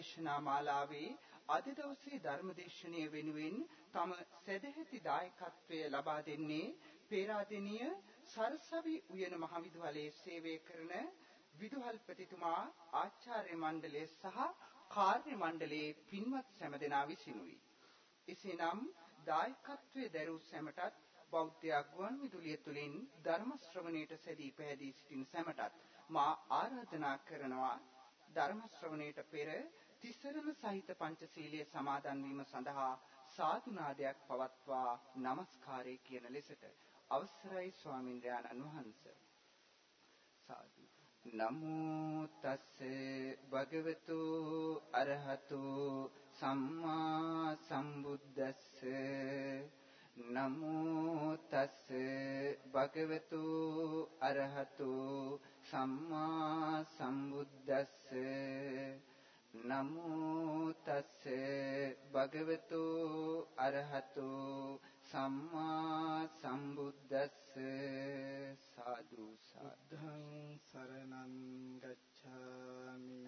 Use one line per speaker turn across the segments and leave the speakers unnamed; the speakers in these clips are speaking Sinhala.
ධර්මදේශනා මාලාවේ අද දවසේ ධර්මදේශනය වෙනුවෙන් තම සදැහැති දායකත්වය ලබා දෙන්නේ පේරාදෙණිය සරසවි උයන මහවිදුහලේ සේවය කරන විදුහල්පතිතුමා ආචාර්ය මණ්ඩලය සහ කාර්ය මණ්ඩලයේ පින්වත් සැමදෙනා විසිනුයි. එසේනම් දායකත්වයේ දරූ සැමටත් බෞද්ධ ගුවන් විදුලිය තුලින් ධර්ම ශ්‍රවණයට සැදී පැහැදී සිටින සැමටත් මා ආරාධනා කරනවා ධර්ම ශ්‍රවණයට පෙර තිසරණ සහිත පංචශීලයේ සමාදන් වීම සඳහා සාදුනාදයක් පවත්වා নমස්කාරය කියන ලෙසට අවසරයි ස්වාමින්ද්‍රයන්න් වහන්සේ. සාදු. නමෝ තස් භගවතු අරහතු සම්මා සම්බුද්දස්ස. නමෝ තස් භගවතු අරහතු සම්මා සම්බුද්දස්ස. නමෝ තස් භගවතු අරහතු සම්මා සම්බුද්දස්ස සාදු
සාද්ධං සරණං ගච්ඡාමි.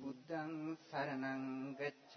බුද්ධං සරණං ගච්ඡාමි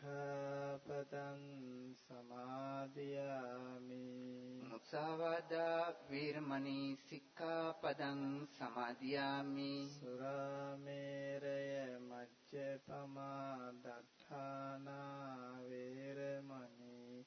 සික්ඛාපදං සමාදියාමි
මුසාවාදා වේරමණී සික්ඛාපදං සමාදියාමි
සුරාමේරය මජ්ජපමා දත්තානා වේරමණී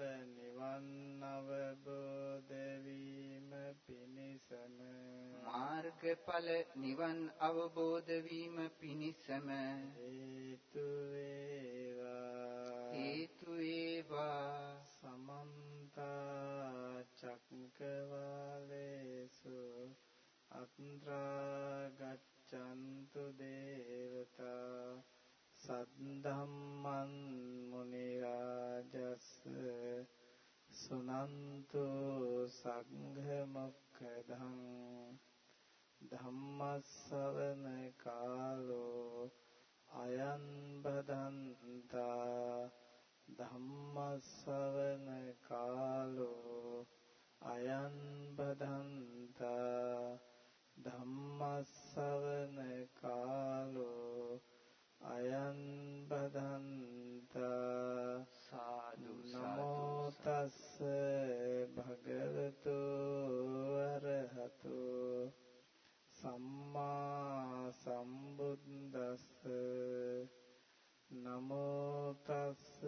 නිවන් අවබෝධ වීම පිණිසම.
මාර්ගඵල නිවන් අවබෝධ වීම පිණිසම
හේතු වේවා
හේතු වේවා
සමන්ත චක්කවාලේසු අත්‍රා ගච්ඡන්තු දේවතා සද්ධම්මන් මුනි රාජස් තස්ස සුනන්තු සංඝ මොක්ඛදං ධම්මස්සවන කාලෝ අයං බදන්තා ධම්මස්සවන කාලෝ අයං බදන්තා ධම්මස්සවන කාලෝ අයං බදන්තා
සාදු
නමෝ තස්ස භගවතු අරහතු සම්මා සම්බුද්දස්ස නමෝ තස්ස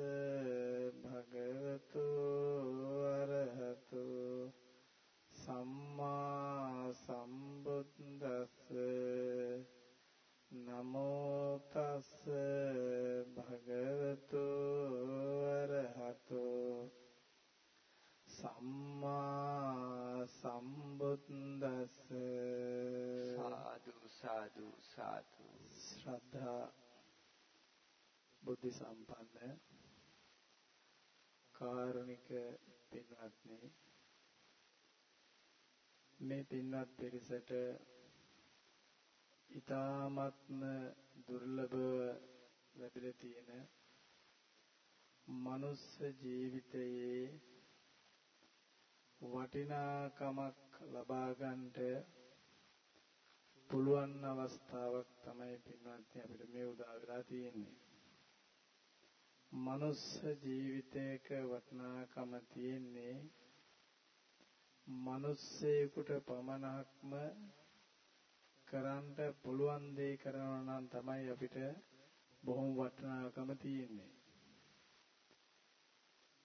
භගවතු අරහතු සම්මා සම්බුද්දස්ස නමෝ තස්ස භගවතු අරහතු සම්මා සම්බුද්දස්ස
සාදු සාදු සාදු
ශ්‍රද්ධා බුද්ධ සම්පන්න කාරුණික පින්වත්නි මේ පින්වත් පිරිසට ඊ타ත්ම දුර්ලභව ලැබිලා තියෙන මනුස්ස ජීවිතයේ වටිනාකමක් ලබා ගන්නට පුළුවන් අවස්ථාවක් තමයි පින්වත්නි අපිට මේ උදා වෙලා තියෙන්නේ. මනුස්ස ජීවිතයක වටිනාකම තියෙන්නේ මිනිස්සෙකුට පමණක්ම කරන්න පුළුවන් දේ කරනවා නම් තමයි අපිට බොහොම වටිනාකම තියෙන්නේ.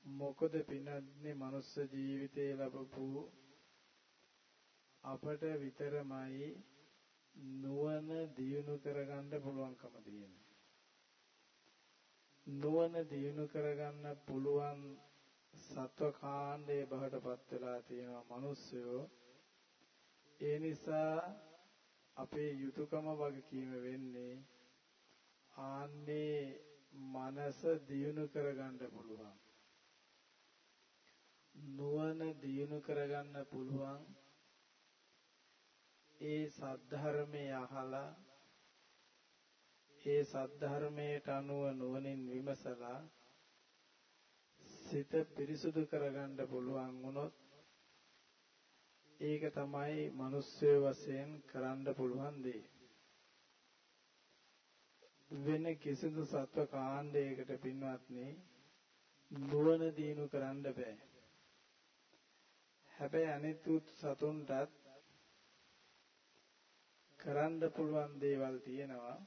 මොකද පින්නන්නේ මනුස්ස ජීවිතේ ලැබපු අපට විතරමයි නුවණ දියුණු කරගන්න පුළුවන්කම තියෙන්නේ. නුවණ දියුණු කරගන්න පුළුවන් සත්ව කාණ්ඩයේ බහටපත් වෙලා තියෙනවා මිනිස්සුયો ඒ නිසා අපේ යුතුයකම වගකීම වෙන්නේ ආන්නේ මනස දියුණු කරගන්න පුළුවන්. නුවණ දියුණු කරගන්න පුළුවන්. ඒ සද්ධර්මයේ අහලා ඒ සද්ධර්මයට අනුව නුවණින් විමසලා සිත පිරිසුදු කරගන්න පුළුවන් වුණොත් ඒක තමයි මිනිස්සු වශයෙන් කරන්න පුළුවන් දේ. වෙන කිසිදු සත්ව කාණ්ඩයකට පින්වත්නි නුවණ දිනු කරන්න බෑ. හැබැයි අනිත් සතුන්ටත් කරන්න පුළුවන් දේවල් තියෙනවා.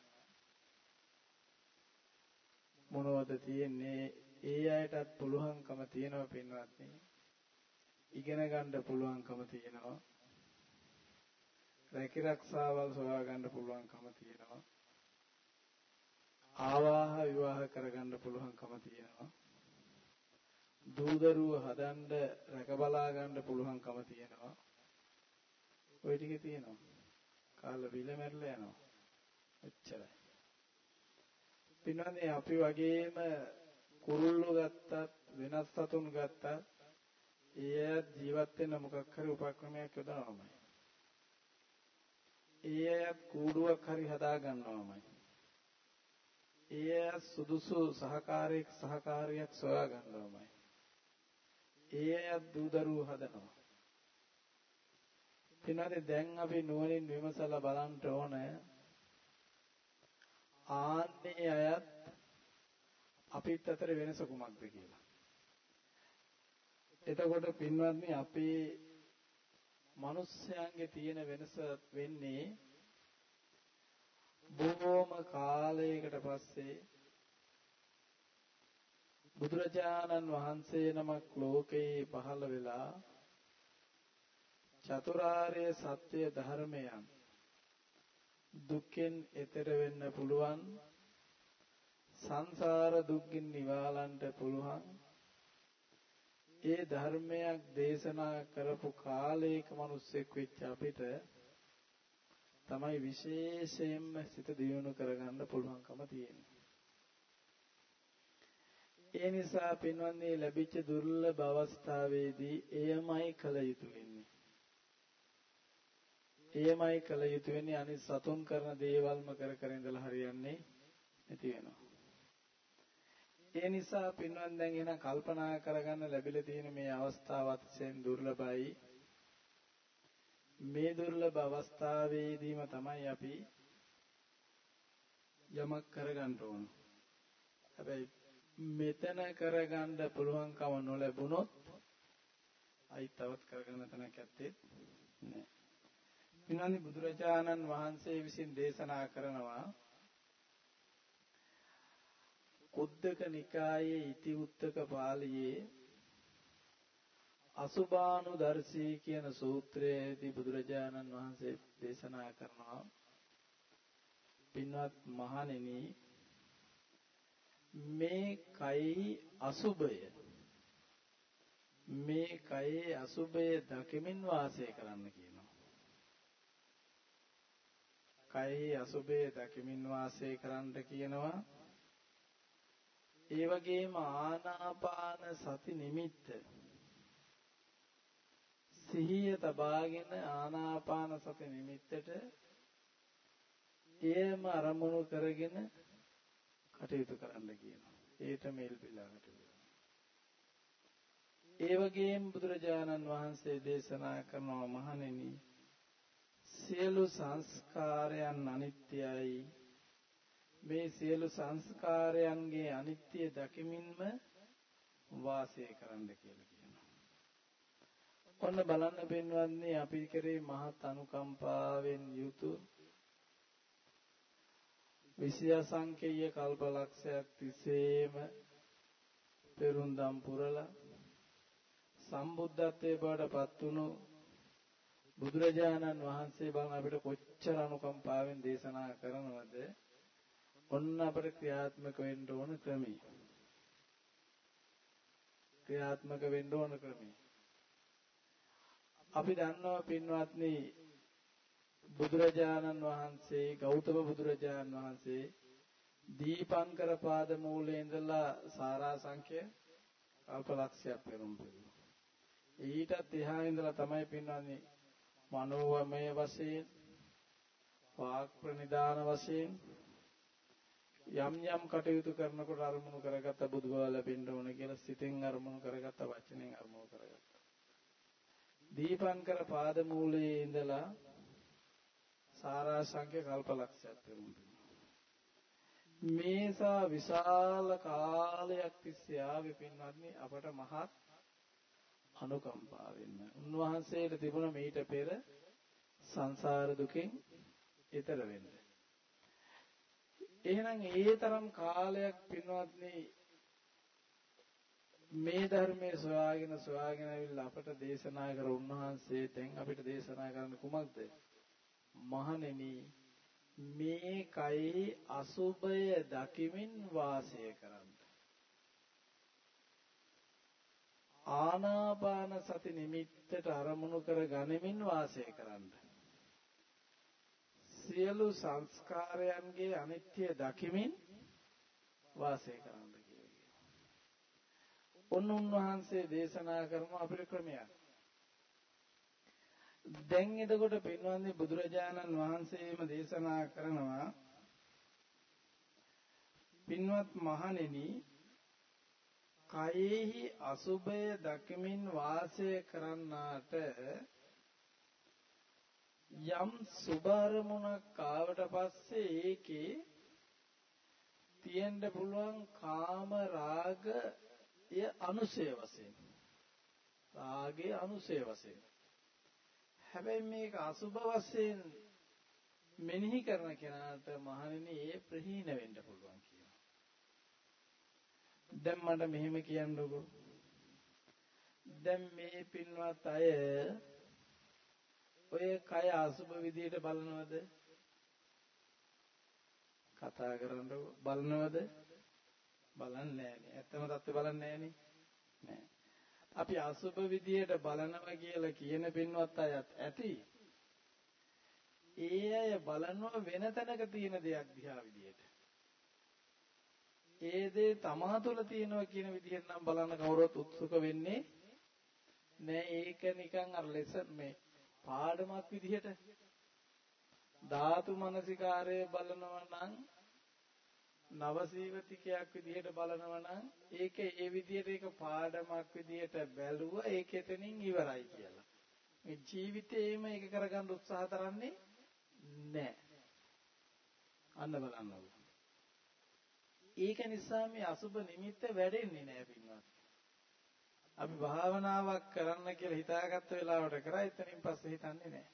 මොනවද තියෙන්නේ ඒ අයටත් පුළුවන්කම තියෙනවා පින්වත්නි. ඉගෙන ගන්න පුළුවන්කම තියෙනවා. රැකිරක්ෂාවල් සොයා ගන්න පුළුවන්කම තියෙනවා. ආවාහ විවාහ කරගන්න පුළුවන්කම තියෙනවා. දූදරුව හදන්න රැකබලා ගන්න පුළුවන්කම තියෙනවා. ওই ටික තියෙනවා. කාල බිල මැරලා යනවා. එච්චරයි. පින්වත්නි අපි වගේම කුරුල්ලෝ ගත්තත් වෙනස් සතුන් ගත්තත් ඒ ජීවත් වෙන මොකක් හරි උපක්‍රමයක් යොදනවාමයි. ඒ අය කූඩුවක් හරි හදා ගන්නවාමයි. ඒ අය සුදුසු සහකාරයක් සහකාරියක් සොයා ගන්නවාමයි. ඒ අය දූදරුව හදනවා. පින්වත්නි දැන් අපි නුවණින් විමසලා බලන්න ඕනේ ආන්නේ අයත් අපිත් අතර වෙනස කුමක්ද කියලා. එතකොට පින්වත්නි අපේ මිනිස්යන්ගේ තියෙන වෙනස වෙන්නේ බොහෝම කාලයකට පස්සේ බුදුරජාණන් වහන්සේ නමක් ලෝකේ පහළ වෙලා චතුරාර්ය සත්‍ය ධර්මයන් දුක්ෙන් එතර වෙන්න පුළුවන් සංසාර දුක්ගින් නිවාලන්න පුළුවන් ඒ ධර්මයක් දේශනා කරපු කාලයක මිනිස්සෙක් වෙච්ච අපිට තමයි විශේෂයෙන්ම සිත දියුණු කරගන්න පුළුවන්කම තියෙන්නේ. ඒ නිසා පින්වන්දි ලැබිච්ච දුර්ලභ අවස්ථාවේදී එයමයි කළ යුතු වෙන්නේ. එයමයි කළ යුතු වෙන්නේ අනිත් සතුන් කරන දේවල්ම කර කර ඉඳලා හරියන්නේ නැති වෙනවා. ඒ නිසා පින්වන් දැන් එන කල්පනා කරගන්න ලැබිලා තියෙන මේ අවස්ථාවත් සෙන් දුර්ලභයි. මේ දුර්ලභ අවස්ථාවේදීම තමයි අපි යමක් කරගන්න ඕන. හැබැයි මෙතන කරගන්න පුළුවන්කම නොලැබුණොත් අයි තවත් කරගන්න තැනක් ඇත්තේ නැහැ. විනානි බුදුරජාණන් වහන්සේ විසින් දේශනා කරනවා කුද්දක නිකායේ ඉති උත්තක පාළියේ අසුභානු දර්ශී කියන සූත්‍රයේදී බුදුරජාණන් වහන්සේ දේශනා කරනවා පින්වත් මහණෙනි මේ කයි අසුභය මේ කයේ අසුභය දකිමින් වාසය කරන්න කියනවා. කයේ අසුභය දකිමින් වාසය කරන්න කියනවා. ඒ වගේම ආනාපාන සති නිමිත්ත සිහිය තබාගෙන ආනාපාන සති නිමිත්තට එයම අරමුණු කරගෙන කටයුතු කරන්න කියනවා. ඒට මේල් පිළාකට. ඒ වගේම බුදුරජාණන් වහන්සේ දේශනා කරනවා මහණෙනි සියලු සංස්කාරයන් අනිත්‍යයි මේ සියලු සංස්කාරයන්ගේ අනිත්‍ය දකිමින්ම වාසය කරන්න කියලා කියනවා. ඔන්න බලන්න පින්වත්නි අපි කරේ මහත් අනුකම්පාවෙන් යුතු විෂයසංකේය කල්පලක්ෂයක් තිස්සේම පෙරුම්දම් පුරලා සම්බුද්ධත්වයේ බවට පත් වුණු බුදුරජාණන් වහන්සේ බලන අපිට කොච්චර අනුකම්පාවෙන් දේශනා කරනවද ඔන්න අපිට ක්‍රියාත්මක වෙන්න ඕන ක්‍රමී. ක්‍රියාත්මක වෙන්න ඕන ක්‍රමී. අපි දන්නවා පින්වත්නි බුදුරජාණන් වහන්සේ ගෞතම බුදුරජාණන් වහන්සේ දීපංකර පාද මූලයේ ඉඳලා සාරා සංඛ්‍ය කල්පලක්ෂයක් පෙරම් පෙරුවා. ඊටත් එහා ඉඳලා තමයි පින්වත්නි මනෝවමය වශයෙන් වාක් ප්‍රනිදාන වශයෙන් යම් යම් කටයුතු කරනකොට අරමුණු කරගත්ත බුදුබව ලැබෙන්න ඕන කියලා සිතෙන් අරමුණු කරගත්ත වචනෙන් අරමුණු කරගත්ත. දීපංකර පාද මූලයේ ඉඳලා සාරාංශක කල්පලක්ෂයක් තිබුණා. මේසා විශාල කාලයක් තිස්සේ ආවේ පින්වත්නි අපට මහත් අනුකම්පාවෙන්න. උන්වහන්සේට තිබුණ මීට පෙර සංසාර දුකෙන් ඈතර වෙන්න. එහෙනම් ඒ තරම් කාලයක් පින්වත්නි මේ ධර්මයේ සොයාගෙන සොයාගෙන ඇවිල්ලා අපට දේශනා කර උන්වහන්සේ දැන් අපිට දේශනා කරන්න කුමක්ද? මහණෙනි මේ කයි අසුභය දකිමින් වාසය කරන්න. ආනාපාන සති නිමිත්තට අරමුණු කර ගනිමින් වාසය කරන්න. සියලු සංස්කාරයන්ගේ අනිත්‍ය දකිමින් වාසය කරන්න කියලා. ඔන්න උන්වහන්සේ දේශනා කරන අපේ ක්‍රමයක්. දැන් එතකොට පින්වන්දි බුදුරජාණන් වහන්සේම දේශනා කරනවා පින්වත් මහණෙනි කයෙහි අසුභය දකිමින් වාසය කරන්නාට යම් සුභාරමුණක් ආවට පස්සේ ඒකේ තියෙන්න පුළුවන් කාම රාග ය අනුසය වශයෙන් රාගේ අනුසය වශයෙන් හැබැයි මේක අසුභ වශයෙන් මෙනෙහි කරන කෙනාට මහණෙනි ඒ ප්‍රහීන වෙන්න පුළුවන් කියනවා. දැන් මට මෙහෙම කියන්නකෝ. දැන් මේ පින්වත් අය ඔය කය අසුභ විදියට බලනවද? කතා කරනකොට බලනවද? බලන්නේ නැහැ. ඇත්තම தත්ත්වය බලන්නේ නැහැ නේ. අපි අසුභ විදියට බලනවා කියලා කියන පින්වත් අයත් ඇති. ඒ අය බලනවා වෙන තැනක තියෙන දෙයක් දිහා විදියට. ඒ දේ තමා තුළ තියෙනවා කියන විදිහෙන් නම් බලන්න කවුරුත් උත්සුක වෙන්නේ නෑ ඒක නිකන් අර ලෙසන් මේ පාඩමක් විදිහට ධාතු මනසිකාරය බලනවා නම් නවසීවතිකයක් විදිහට බලනවා නම් ඒක ඒ විදිහට ඒක පාඩමක් විදිහට බැලුවා ඒක එතනින් ඉවරයි කියලා. මේ ජීවිතේම ඒක කරගන්න උත්සාහ කරන්නේ නැහැ. අන්න බලන්න ඒක නිසා මේ අසුබ නිමිත්ත වැඩෙන්නේ නැහැ පින්වත්. අපි භාවනාවක් කරන්න කියලා හිතාගත්ත වෙලාවට කරා එතනින් පස්සේ හිතන්නේ නැහැ.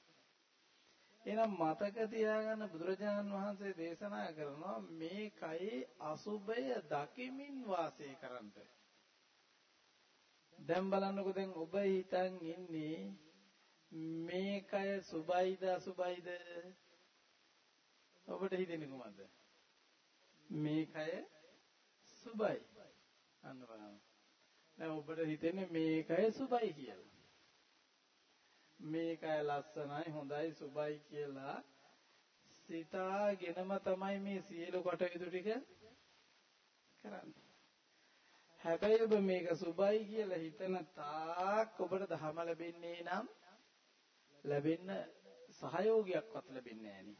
එහෙනම් මතක තියාගන්න බුදුරජාණන් වහන්සේ දේශනා කරනවා මේ කයේ අසුබය දකිමින් වාසය කරන්න. දැන් බලන්නකෝ දැන් ඔබ හිතන් ඉන්නේ මේ කය සුබයිද අසුබයිද? ඔබට හිතෙන්නේ කොහමද? මේ කය සුබයි. අන්න බලන්න. දැන් ඔබට හිතෙන්නේ මේ කය සුබයි කියලා. මේකයි ලස්සනයි හොඳයි සුබයි කියලා සිතාගෙනම තමයි මේ සියලු කටයුතු ටික කරන්නේ. හැබැයි ඔබ මේක සුබයි කියලා හිතන තාක් ඔබට දහම ලැබෙන්නේ නම් ලැබෙන්න සහයෝගයක්වත් ලැබෙන්නේ නැහැ නේ.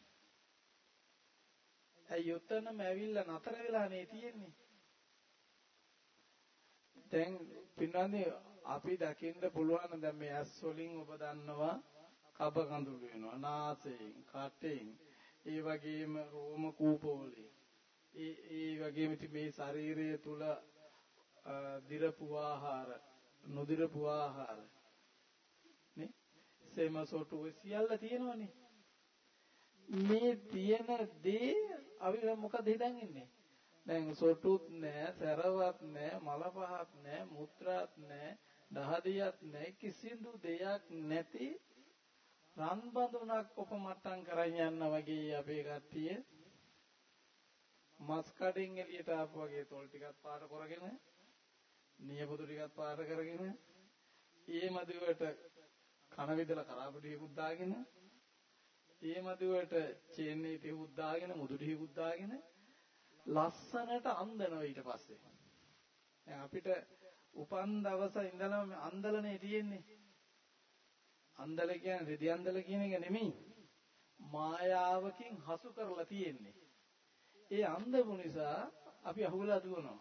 ඇයි උතනම ඇවිල්ලා නතර වෙලා නේ තියෙන්නේ. දැන් පින්නන්නේ අපි දකින්න පුළුවන් දැන් මේ ඇස් වලින් ඔබ දන්නවා කබ කඳුළු වෙනවා නාසයෙන් කටෙන් ඒ වගේම රෝම කූප වලින් ඒ ඒ වගේම මේ ශරීරය තුල දිරපු ආහාර නොදිරපු ආහාර. නේ? සේම සොටු සියල්ල තියෙනවනේ. මේ තියෙන දේ අපි මොකද හිතන් ඉන්නේ? දැන් සොටුත් නැහැ, සරවත් නැහැ, මල පහක් නැහැ, මුත්‍රාත් නැහැ, දහදියක් නැහැ, කිසිදු දෙයක් නැති රන් බඳුනක් උපමට්ටම් කරන් යන්න වගේ අපේ කට්ටිය මස් කඩෙන් එළියට ආපු වගේ තොල් ටිකක් පාට කරගෙන නියපොතු ටිකක් පාට කරගෙන ඒ මදුවට කන විදලා කරාපුඩියකුත් දාගෙන ඒ මදුවට චේන්නේ ටිකුත් දාගෙන මුදු ටිකුත් දාගෙන ලස්සනට අන්දනවා ඊට පස්සේ. දැන් අපිට උපන් දවස ඉඳලම අන්දලනේ තියෙන්නේ. අන්දල කියන්නේ රෙදි අන්දල කියන එක නෙමෙයි. මායාවකින් හසු කරලා තියෙන්නේ. ඒ අන්දපු නිසා අපි අහුවලා දුවනවා.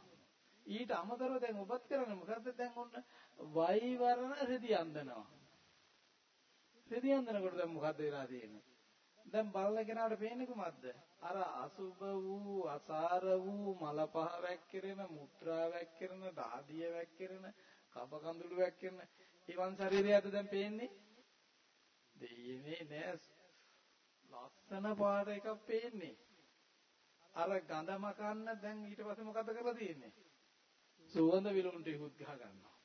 ඊට අමතරව දැන් ඔබත් කරන්නේ මොකද්ද දැන් ඔන්න වෛවරණ රෙදි අන්දනවා. රෙදි අන්දනකොට දැන් මොකද්ද වෙලා තියෙන්නේ? දැන් බලන කෙනාට පේන්නේ කොහමද? අර අසුබ වූ, අසාර වූ, මල පහ වැක්කිරෙන, මුත්‍රා වැක්කිරෙන, දාදිය වැක්කිරෙන, කබ කඳුළු වැක්කිරෙන ඊවන් ශරීරයද දැන් පේන්නේ? දෙයිනේ නෑ. ලස්සන පාට එකක් පේන්නේ. අර ගඳ මකන්න දැන් ඊට පස්සේ මොකද කරලා තියෙන්නේ? සුවඳ විලුණු ටිකුත් ගහ ගන්නවා.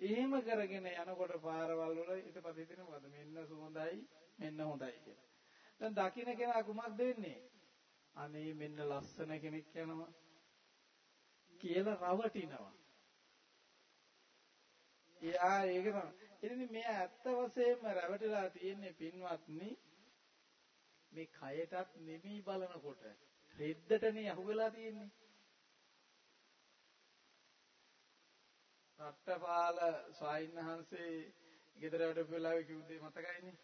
එහෙම කරගෙන යනකොට පාරවල් වල ඊට පස්සේ හිතෙන මොකද මෙන්න සුවඳයි මෙන්න හොඳයි කියලා. දැන් දකින්න කෙනා කුමක්ද වෙන්නේ? අනේ මෙන්න ලස්සන කෙනෙක් යනවා කියලා රවටිනවා. එයා ඒක තමයි. ඉතින් මෙයා ඇත්ත වශයෙන්ම රැවටිලා තියෙන්නේ පින්වත්නි මේ කයටත් නෙමෙයි බලනකොට රෙද්දටනේ අහුවෙලා තියෙන්නේ. රට්ටපාල ස්වාමීන් ගෙදර වැඩ වෙලාවේ කිව්වේ මතකයිනේ.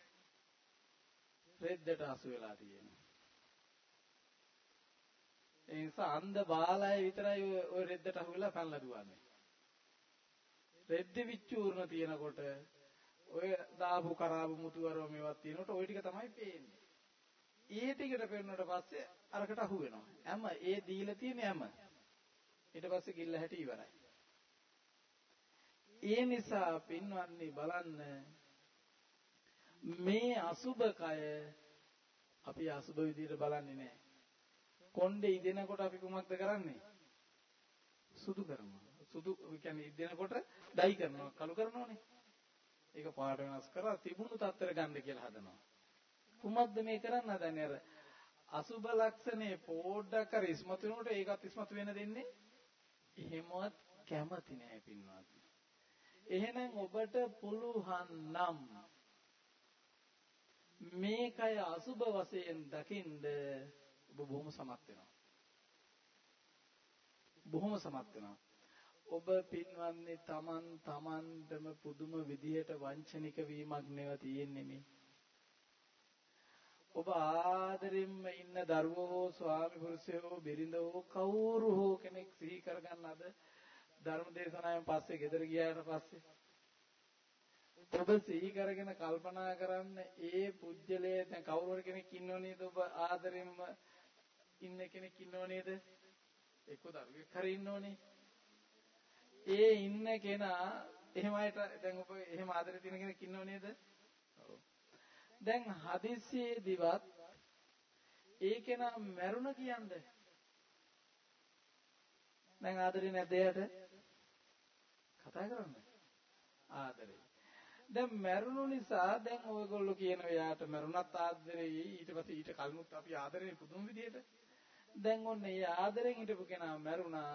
රෙද්දට හසු වෙලා තියෙනවා. ඒ නිසා අන්ධ බාලය විතරයි ওই රෙද්දට අහු වෙලා පැනලා දුවන්නේ. රෙද්ද විචූර්ණ තියෙනකොට ඔය දාපු කරාබු මුතුවරව මේවත් තියෙනකොට ওই ටික තමයි පේන්නේ. ඒ ටිකට පෙන්නුවට පස්සේ අරකට අහු වෙනවා. හැම ඒ දීලා තියෙන හැම. ඊට පස්සේ කිල්ල හැටි ඉවරයි. ඒ නිසා පින්වත්නි බලන්න මේ අසුබකය අපි අසුබ විදිහට බලන්නේ නැහැ. කොණ්ඩේ ඉදෙනකොට අපි කුමක්ද කරන්නේ? සුදු කරනවා. සුදු කියන්නේ ඉදෙනකොට ඩයි කරනවා, කළු කරනවානේ. ඒක පාට වෙනස් කරලා තිබුණු තත්තර ගන්න කියලා හදනවා. කුමක්ද මේ කරන්න හදන්නේ අර අසුබ ලක්ෂණේ පොඩ්ඩක් කර ඉස්මතු වෙනකොට ඒකත් ඉස්මතු වෙන දෙන්නේ එහෙමවත් කැමති නෑ පින්වත්. එහෙනම් ඔබට පුළුවන් නම් මේකය අසුබ වශයෙන් දකින්ද ඔබ බොහොම සමත් වෙනවා. බොහොම සමත් වෙනවා. ඔබ පින්වන්නේ Taman Tamanටම පුදුම විදිහට වංචනික වීමක් නෙව තියෙන්නේ මේ. ඔබ ආදරෙන්ම ඉන්න දරුවෝ ස්වාමි පුරුෂයෝ බිරිඳෝ කවුරු හෝ කෙනෙක් සිහි කරගන්න අද ධර්ම දේශනාවෙන් පස්සේ ගෙදර ගියාට පස්සේ ඔබ සිහි කරගෙන කල්පනා කරන්න ඒ පුජ්‍යලයේ දැන් කවුරු හරි කෙනෙක් ඉන්නව නේද? ඔබ ආදරෙන්ම ඉන්න කෙනෙක් ඉන්නව නේද? එක්ක දරුවෙක් හරි ඉන්නවනේ ඒ ඉන්න කෙනා එහෙම අයට දැන් ඔබ එහෙම ආදරේ තියෙන කෙනෙක් ඉන්නව නේද? දැන් හදිස්සියේදිවත් ඒ කෙනා මැරුණ කියන්නේ දැන් ආදරේ නැද්ද එයාට? කතා කරන්න. ආදරේ. දැන් මැරුණු නිසා දැන් ඔයගොල්ලෝ කියන එයාට මැරුණත් ආදරේ ඊට පස්සේ ඊට කලිනුත් අපි ආදරේ පුදුම විදියට දැන් ඔන්න ඒ ආදරෙන් හිටපු කෙනා මැරුණා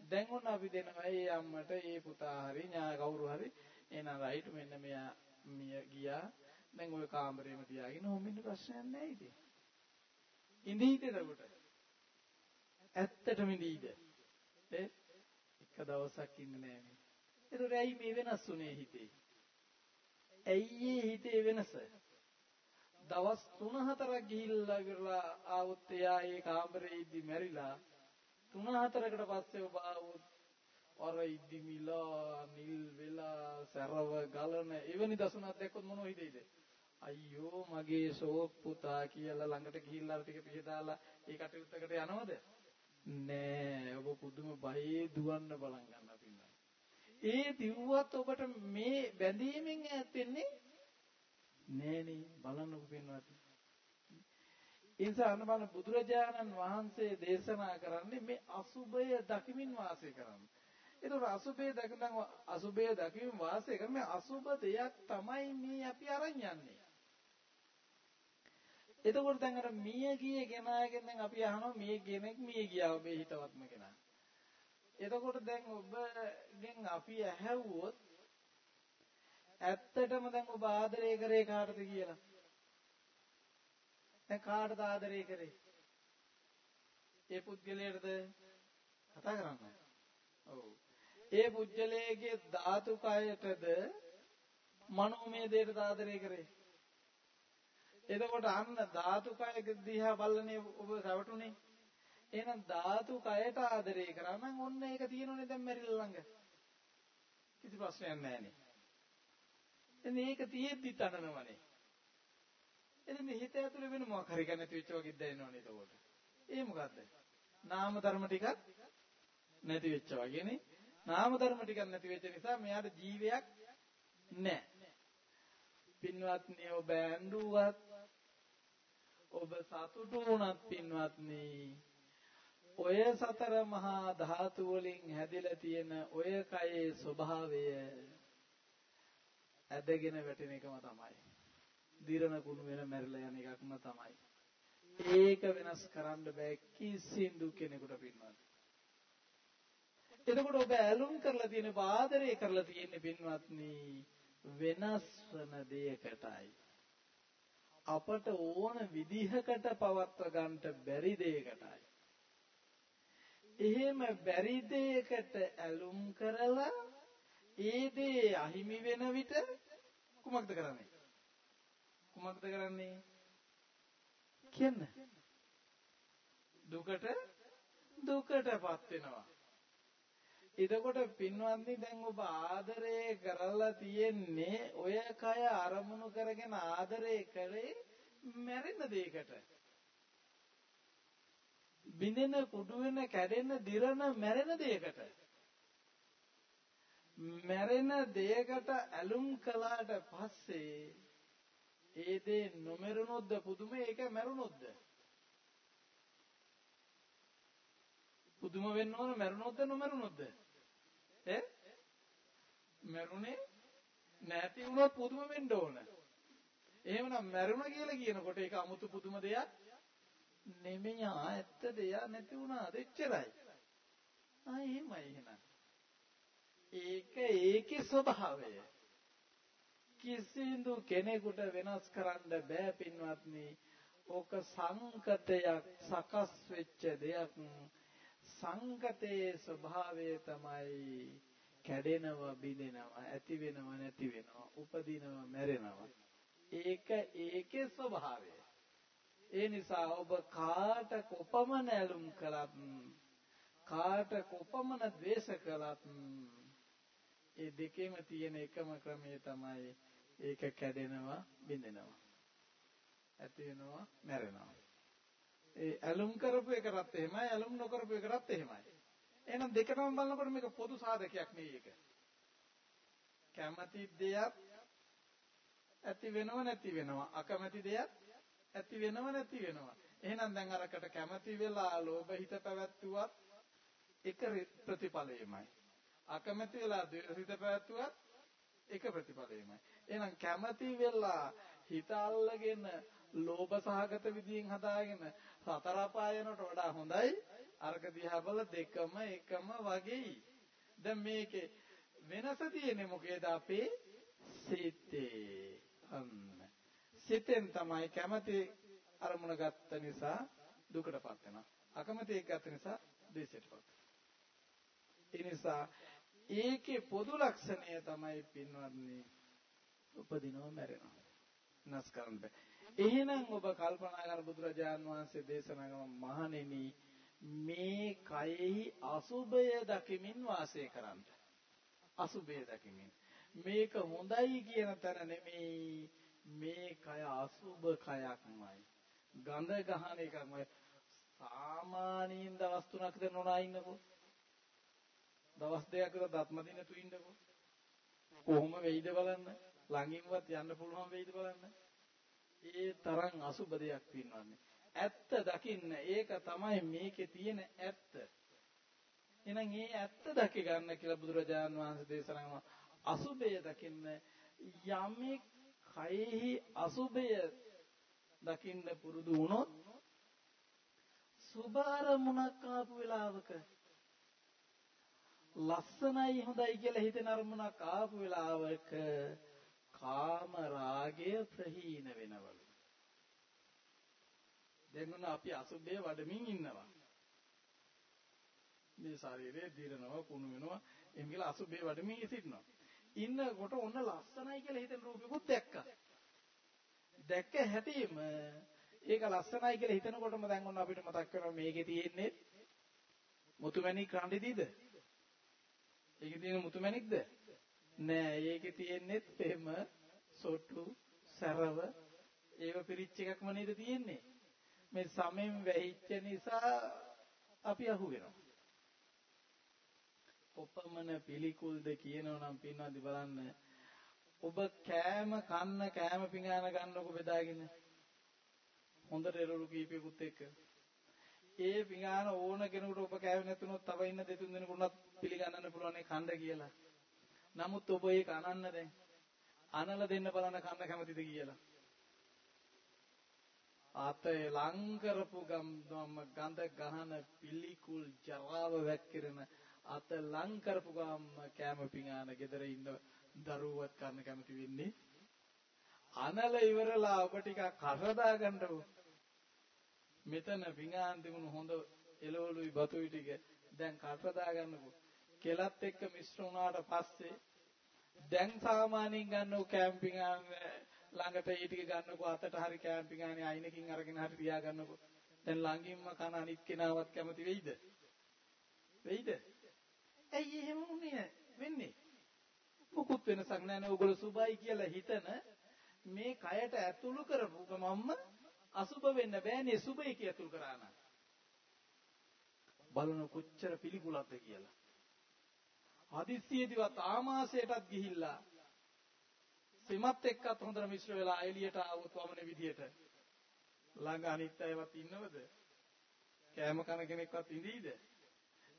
දැන් ඔන්න අපි දෙනවා ඒ අම්මට ඒ පුතා හරි ඥා කවුරු හරි එහෙනම් රයිට් මෙන්න මෙයා මිය ගියා දැන් ওই කාමරේම තියාගෙන හොමින්න ප්‍රශ්නයක් නැහැ ඉතින්. ඉඳීද එතකොට? ඇත්තටම ඉඳීද? ඒ එක දවසක් ඉන්නේ නැහැ මේ. ඒතකොට ඇයි මේ වෙනස් උනේ හිතේ? ඇයි හිතේ වෙනස? දවස් 3-4ක් ගිහිල්ලා ඉවරලා ආවොත් එයා ඒ කාමරේ ඉදි මැරිලා 3-4කට පස්සේ ඔබ ආවොත් අර ඉදිමිලා නිල් වෙලා සරව ගලන එවැනි දසුණක් දැක්කොත් මොනව හිතෙයිද? අයියෝ මගේ ෂෝක් පුතා කියලා ළඟට ගිහිල්ලා ටික පිහදාලා ඒ කටයුත්තකට යනවද? නෑ ඔබ පුදුම බයේ දුවන්න බලන් ගන්න පින්නා. ඒ දිව්වත් ඔබට මේ බැඳීමෙන් ඈත් වෙන්නේ නෑනේ බලන්න ඔබ පින්වත්. ඉන්සාන බණ බුදුරජාණන් වහන්සේ දේශනා කරන්නේ මේ අසුබය දකිමින් වාසය කරන්න. ඒතකොට අසුබය දකින අසුබය දකිමින් වාසය කරන මේ අසුබ දෙයක් තමයි මේ අපි අරන් යන්නේ. එතකොට දැන් අර මිය ගියේ කෙනාගෙන් දැන් අපි අහනවා මිය කෙනෙක් මිය ගියා ඔබේ හිතවත්ම කෙනා. එතකොට දැන් ඔබගෙන් අපි ඇහැව්වොත් ඇත්තටම දැන් ඔබ ආදරය කරේ කාටද කියලා. දැන් කාටද ආදරය කරේ? ඒ පුද්ගලයාටද කතා කරන්නේ. ඔව්. ඒ පුද්ගලයාගේ ධාතු කයටද මනෝමය දෙයට ආදරය කරේ. එතකොට අන්න ධාතු කය දිහා බලන්නේ ඔබ රවටුනේ. එහෙනම් ධාතු කයට ආදරය කරා නම් ඔන්න ඒක තියෙනුනේ දැන් මැරිලා ළඟ. කිසි ප්‍රශ්නයක් නැහැනේ. එතන ඒක තියෙද්දි තනනවනේ. එතන හිත ඇතුලේ වෙන මොකක් හරි ගන්න නැති වෙච්ච වගේ දැනෙනවනේ එතකොට. ඒ මොකද්ද? නාම ධර්ම ටිකක් නැති වෙච්ච වගේනේ. නාම ධර්ම ටිකක් නැති වෙච්ච නිසා මෙයාට ජීවයක් නැහැ. පින්වත්නි ඔබ ඇඬුවත් ඔබ සතුටු වුණත් පින්වත්නි ඔය සතර මහා ධාතු වලින් හැදිලා තියෙන ඔය කයේ ස්වභාවය ඇදගෙන වැටෙන එකම තමයි. දිරණ කුණු වෙන මැරිලා යන එකක්ම තමයි. ඒක වෙනස් කරන්න බෑ කිසිඳු කෙනෙකුට පින්වත්. එතකොට ඔබ ඇලුම් කරලා තියෙන ආදරය කරලා තියෙන පින්වත්නි වෙනස් වන දෙයකටයි. අපට ඕන විදිහකට පවත්ව ගන්නට බැරි දෙයකටයි. එහෙම බැරි දෙයකට ඇලුම් කරලා ඒ දේ අහිමි වෙන විට කුමක්ද කරන්නේ? කුමක්ද කරන්නේ? කියන්න. දුකට දුකටපත් වෙනවා. එතකොට පින්වත්නි දැන් ඔබ ආදරය කරලා තියෙන්නේ ඔය කය අරමුණු කරගෙන ආදරය කළේ මැරෙන දෙයකට. බින්දෙන කුඩු වෙන කැඩෙන දිරන මැරෙන දෙයකට. මැරෙන දෙයකට ඇලුම් කළාට පස්සේ ඒ දේ නොමරුණොත්ද පුදුම ඒක මැරුණොත්ද? පුදුම වෙන්න ඕන මැරුණොත්ද නොමරුණොත්ද? ඈ? මැරුණේ නැති වුණොත් පුදුම වෙන්න ඕන. එහෙමනම් මැරුණ කියලා කියනකොට ඒක 아무තු පුදුම දෙයක් නෙමෙයි ඇත්ත දෙයක් නැති වුණාද එච්චරයි. ආ එහෙමයි එහෙනම්. ඒක ඒකේ ස්වභාවය. කිසිදු කෙනෙකුට වෙනස් කරන්න බෑ පින්වත්නි. ඕක සංකතයක් සකස් වෙච්ච දෙයක් සංගතයේ ස්වභාවය තමයි කැඩෙනවා බිඳෙනවා ඇති වෙනවා නැති වෙනවා උපදිනවා මැරෙනවා ඒක ඒකේ ස්වභාවය ඒ නිසා ඔබ කාට කොපමණ ඇලුම් කළත් කාට කොපමණ ද්වේෂ කළත් ඒ දෙකේම තියෙන එකම ක්‍රමය තමයි ඒක කැඩෙනවා බිඳෙනවා. ඇති වෙනවා මැරෙනවා. ඒ ඇලුම් කරපු එකටත් එහෙමයි ඇලුම් නොකරපු එකටත් එහෙමයි. එහෙනම් දෙකටම බලනකොට මේක පොදු සාධකයක් නෙවෙයි ඒක. කැමැති දෙයක් ඇති වෙනව නැති වෙනවා අකමැති දෙයක් ඇති වෙනව නැති වෙනවා. එහෙනම් දැන් අරකට කැමැති වෙලා ලෝභ හිත පැවැත්තුවත් එක ප්‍රතිඵලයමයි. අකමැති වෙලා හිත පැවැත්තුවත් එක ප්‍රතිඵලයමයි. එහෙනම් කැමැති වෙලා හිත අල්ලගෙන ලෝභ සහගත විදියෙන් හදාගෙන සතර පායනට වඩා හොඳයි. අරක දිහා බල දෙකම එකම වගේයි දැන් මේකේ වෙනස තියෙන්නේ මොකේද අපේ සිතේ අන්න. සිතෙන් තමයි කැමති අරමුණ ගත්ත නිසා දුකටපත් වෙනවා. අකමැති එක ගත්ත නිසා ද්වේෂයටපත් ඒ නිසා ඒකේ පොදු ලක්ෂණය තමයි පින්වත්නි උපදිනව මැරෙනවා. නස් කරන්න බෑ. එහෙනම් ඔබ කල්පනා කර බුදුරජාන් වහන්සේ දේශනා කරන මහණෙනි මේ කයෙහි අසුබය දකිමින් වාසය කරන්න. අසුබය දකිමින්. මේක හොඳයි කියන තැන නෙමෙයි. මේ කය අසුබ කයක්මයි. ගඳ ගහන එකක්මයි. සාමාන්‍යයෙන් දවස් තුනක් දෙන්න උනා ඉන්නකෝ. දවස් දෙකක් විතර දත්ම දින තු ඉන්නකෝ. කොහොම වෙයිද බලන්න. ළඟින්වත් යන්න පුළුවන් වෙයිද බලන්න. ඒ තරම් අසුබ දෙයක් පින්වන්නේ. ඇත්ත දකින්න ඒක තමයි මේකේ තියෙන ඇත්ත. එහෙනම් මේ ඇත්ත දැක ගන්න කියලා බුදුරජාණන් වහන්සේ දේශනා කරන අසුබය දකින්න යමෙක් කයෙහි අසුබය දකින්න පුරුදු වුණොත් සුභාරමුණක් ආපු වෙලාවක ලස්සනයි හොඳයි කියලා හිතෙන අරමුණක් ආපු වෙලාවක කාම රාගය ප්‍රහීන වෙනවලු. දැන් උන අපි අසුබේ වඩමින් ඉන්නවා. මේ ශරීරය දිරනවා කුණු වෙනවා එහෙම කියලා අසුබේ වඩමින් සිටිනවා. ඉන්නකොට ඔන්න ලස්සනයි කියලා හිතෙන රූපෙකුත් දැක්කා. දැක්ක හැටිම ඒක ලස්සනයි කියලා හිතනකොටම දැන් ඔන්න අපිට මතක් වෙනවා මේකේ තියෙන්නේ මුතුමැණික් රණ්ඩිදීද? ඒකේ තියෙන මුතුමැණික්ද? නෑ ඒකේ තියෙන්නේ එහෙම සොට්ටු සරව ඒව පිරිච්ච එකක්ම නේද තියෙන්නේ මේ සමෙන් වැහිච්ච නිසා අපි අහු වෙනවා කොපමණ පිළිකුල්ද කියනවා නම් පින්නවදි බලන්න ඔබ කෑම කන්න කෑම පිඟාන ගන්නකො බෙදාගෙන හොඳට එළවලු කීපයකුත් එක්ක ඒ පිඟාන ඕන කෙනෙකුට ඔබ කෑවේ නැතුනොත් තව ඉන්න දෙතුන් දෙනෙකුට පිළිගන්නන්න පුළුවන් ඒ කණ්ඩ කියලා නමුත් ඔබ ඒක අනන්න දැන්. අනල දෙන්න බලන්න කන්න කැමතිද කියලා. ආතේ ලං කරපු ගම් ගඳ ගහන පිළිකුල් ජරාව වැක්කිරෙන අත ලං කරපු ගම් කැම පිඟාන ගෙදර ඉන්න දරුවත් කන්න කැමති වෙන්නේ. අනල ඉවරලා ඔබ ටිකක් කරදා ගන්නකො. මෙතන පිඟාන් තිබුණු හොඳ එළවලුයි බතුයි ටික දැන් කරදා ගන්නකො. කෙලත් එක්ක මිශ්‍ර වුණාට පස්සේ දැන් සාමාන්‍යයෙන් ගන්නව කැම්පින් ළඟට ඒ ටික ගන්නකො අතට හරි කැම්පින් ආනේ අයිනකින් අරගෙන හරි තියා ගන්නකො දැන් ළඟින්ම කන අනිත් කෙනාවත් කැමති වෙයිද වෙයිද ඇයි එහෙම උනේ වෙන්නේ. මොකුත් වෙනසක් නැහැ නේ. ඔයගොල්ලෝ සුබයි කියලා හිතන මේ කයට ඇතුළු කරපු ගමම්ම අසුබ වෙන්න බෑනේ. සුබයි කියලා ඇතුළු කරා නම්. බලන කොච්චර පිළිකුලක්ද කියලා. හදිස්සියේදීවත් ආමාශයටත් ගිහිල්ලා සෙමත් එක්කත් හොඳට මිශ්‍ර වෙලා එළියට ආවොත් වමන විදියට ළඟ අනිත් අයවත් ඉන්නවද? කෑම කන කෙනෙක්වත් ඉඳීද?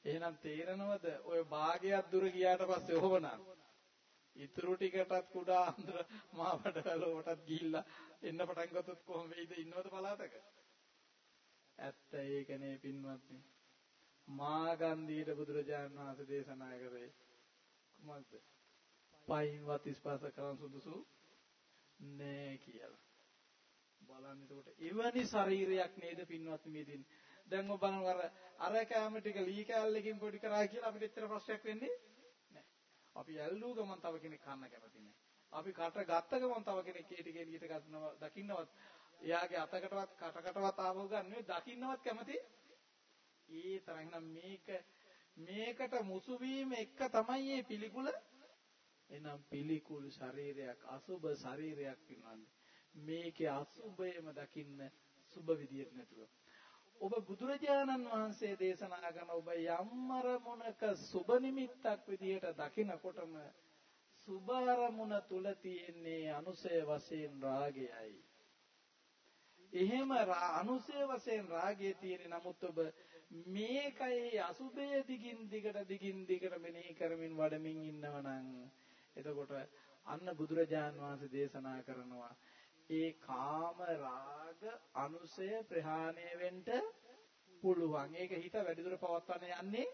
එහෙනම් තේරෙනවද ඔය භාගයක් දුර ගියාට පස්සේ ඔහොමනම් ඉතුරු ටිකටත් කුඩා අන්දර මාවඩ වලටත් ගිහිල්ලා එන්න පටන් ගත්තොත් කොහොම වෙයිද ඉන්නවද පළාතක? ඇත්ත ඒකනේ පින්වත්නි. මාගන්ධීට බුදුරජාණන් වහන්සේ දේශනා කරේ කුමක්ද? පයින්වත් ස්පර්ශ කරන් සුදුසු නෑ කියලා. බලන්න එතකොට එවැනි ශරීරයක් නේද පින්වත් මේ දෙන්නේ. දැන් ඔබ බලන අර අර කැම ටික ලී කෑල්ලකින් පොඩි කරා කියලා අපිට එච්චර ප්‍රශ්නයක් වෙන්නේ නැහැ. අපි ඇල්ලුව ගමන් තව කෙනෙක් කන්න කැමති නැහැ. අපි කට ගත්ත ගමන් තව කෙනෙක් ඒ ටික එළියට ගන්නවා දකින්නවත් එයාගේ අතකටවත් කටකටවත් ආවව ගන්නෙ දකින්නවත් කැමති ඒ තරම් නම් මේක මේකට මුසු වීම එක තමයි මේ පිළිකුල එනම් පිළිකුල් ශරීරයක් අසුබ ශරීරයක් පින්නන්නේ මේකේ අසුබයම දකින්න සුබ විදියට නැතුව ඔබ බුදුරජාණන් වහන්සේ දේශනා කරන ඔබ යම් අරමුණක සුබ නිමිත්තක් විදියට දකිනකොටම සුබ අරමුණ තුල තියෙන්නේ අනුසය වශයෙන් රාගයයි. එහෙම අනුසය වශයෙන් රාගයේ තියෙන නමුත් ඔබ මේකයි අසුබය දිගින් දිගට දිගින් දිගට මෙනෙහි කරමින් වඩමින් ඉන්නවනම් එතකොට අන්න බුදුරජාන් වහන්සේ දේශනා කරනවා ඒ කාම රාග අනුසය ප්‍රහාණය වෙන්න පුළුවන්. ඒක හිත වැඩිදුර පවත්වන්න යන්නේ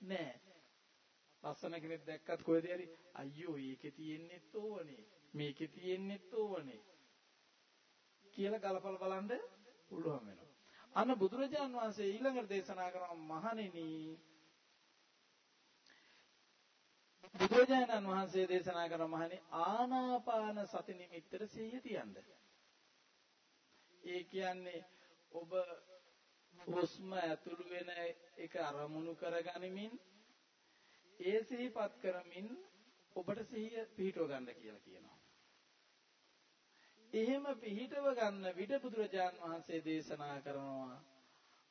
නෑ. ලස්සන කෙනෙක් දැක්කත් කොහෙද හරි අයියෝ ඒකේ තියෙන්නෙත් ඕවනේ. මේකේ තියෙන්නෙත් ඕවනේ. කියලා ගලපලා බලන්න පුළුවන් වෙනවා. අන්න බුදුරජාන් වහන්සේ ඊළඟට දේශනා කරන මහණෙනි බුදුරජාණන් වහන්සේ දේශනා කරන මහණෙනි ආනාපාන සති නිමිත්තට සිහිය තියන්න. ඒ කියන්නේ ඔබ හුස්ම ඇතුළු වෙන එක අරමුණු කරගනිමින් ඒ සිහිපත් කරමින් ඔබට සිහිය පිහිටව ගන්න කියලා කියනවා. එහෙම පිහිටව ගන්න විට බුදුරජාන් වහන්සේ දේශනා කරනවා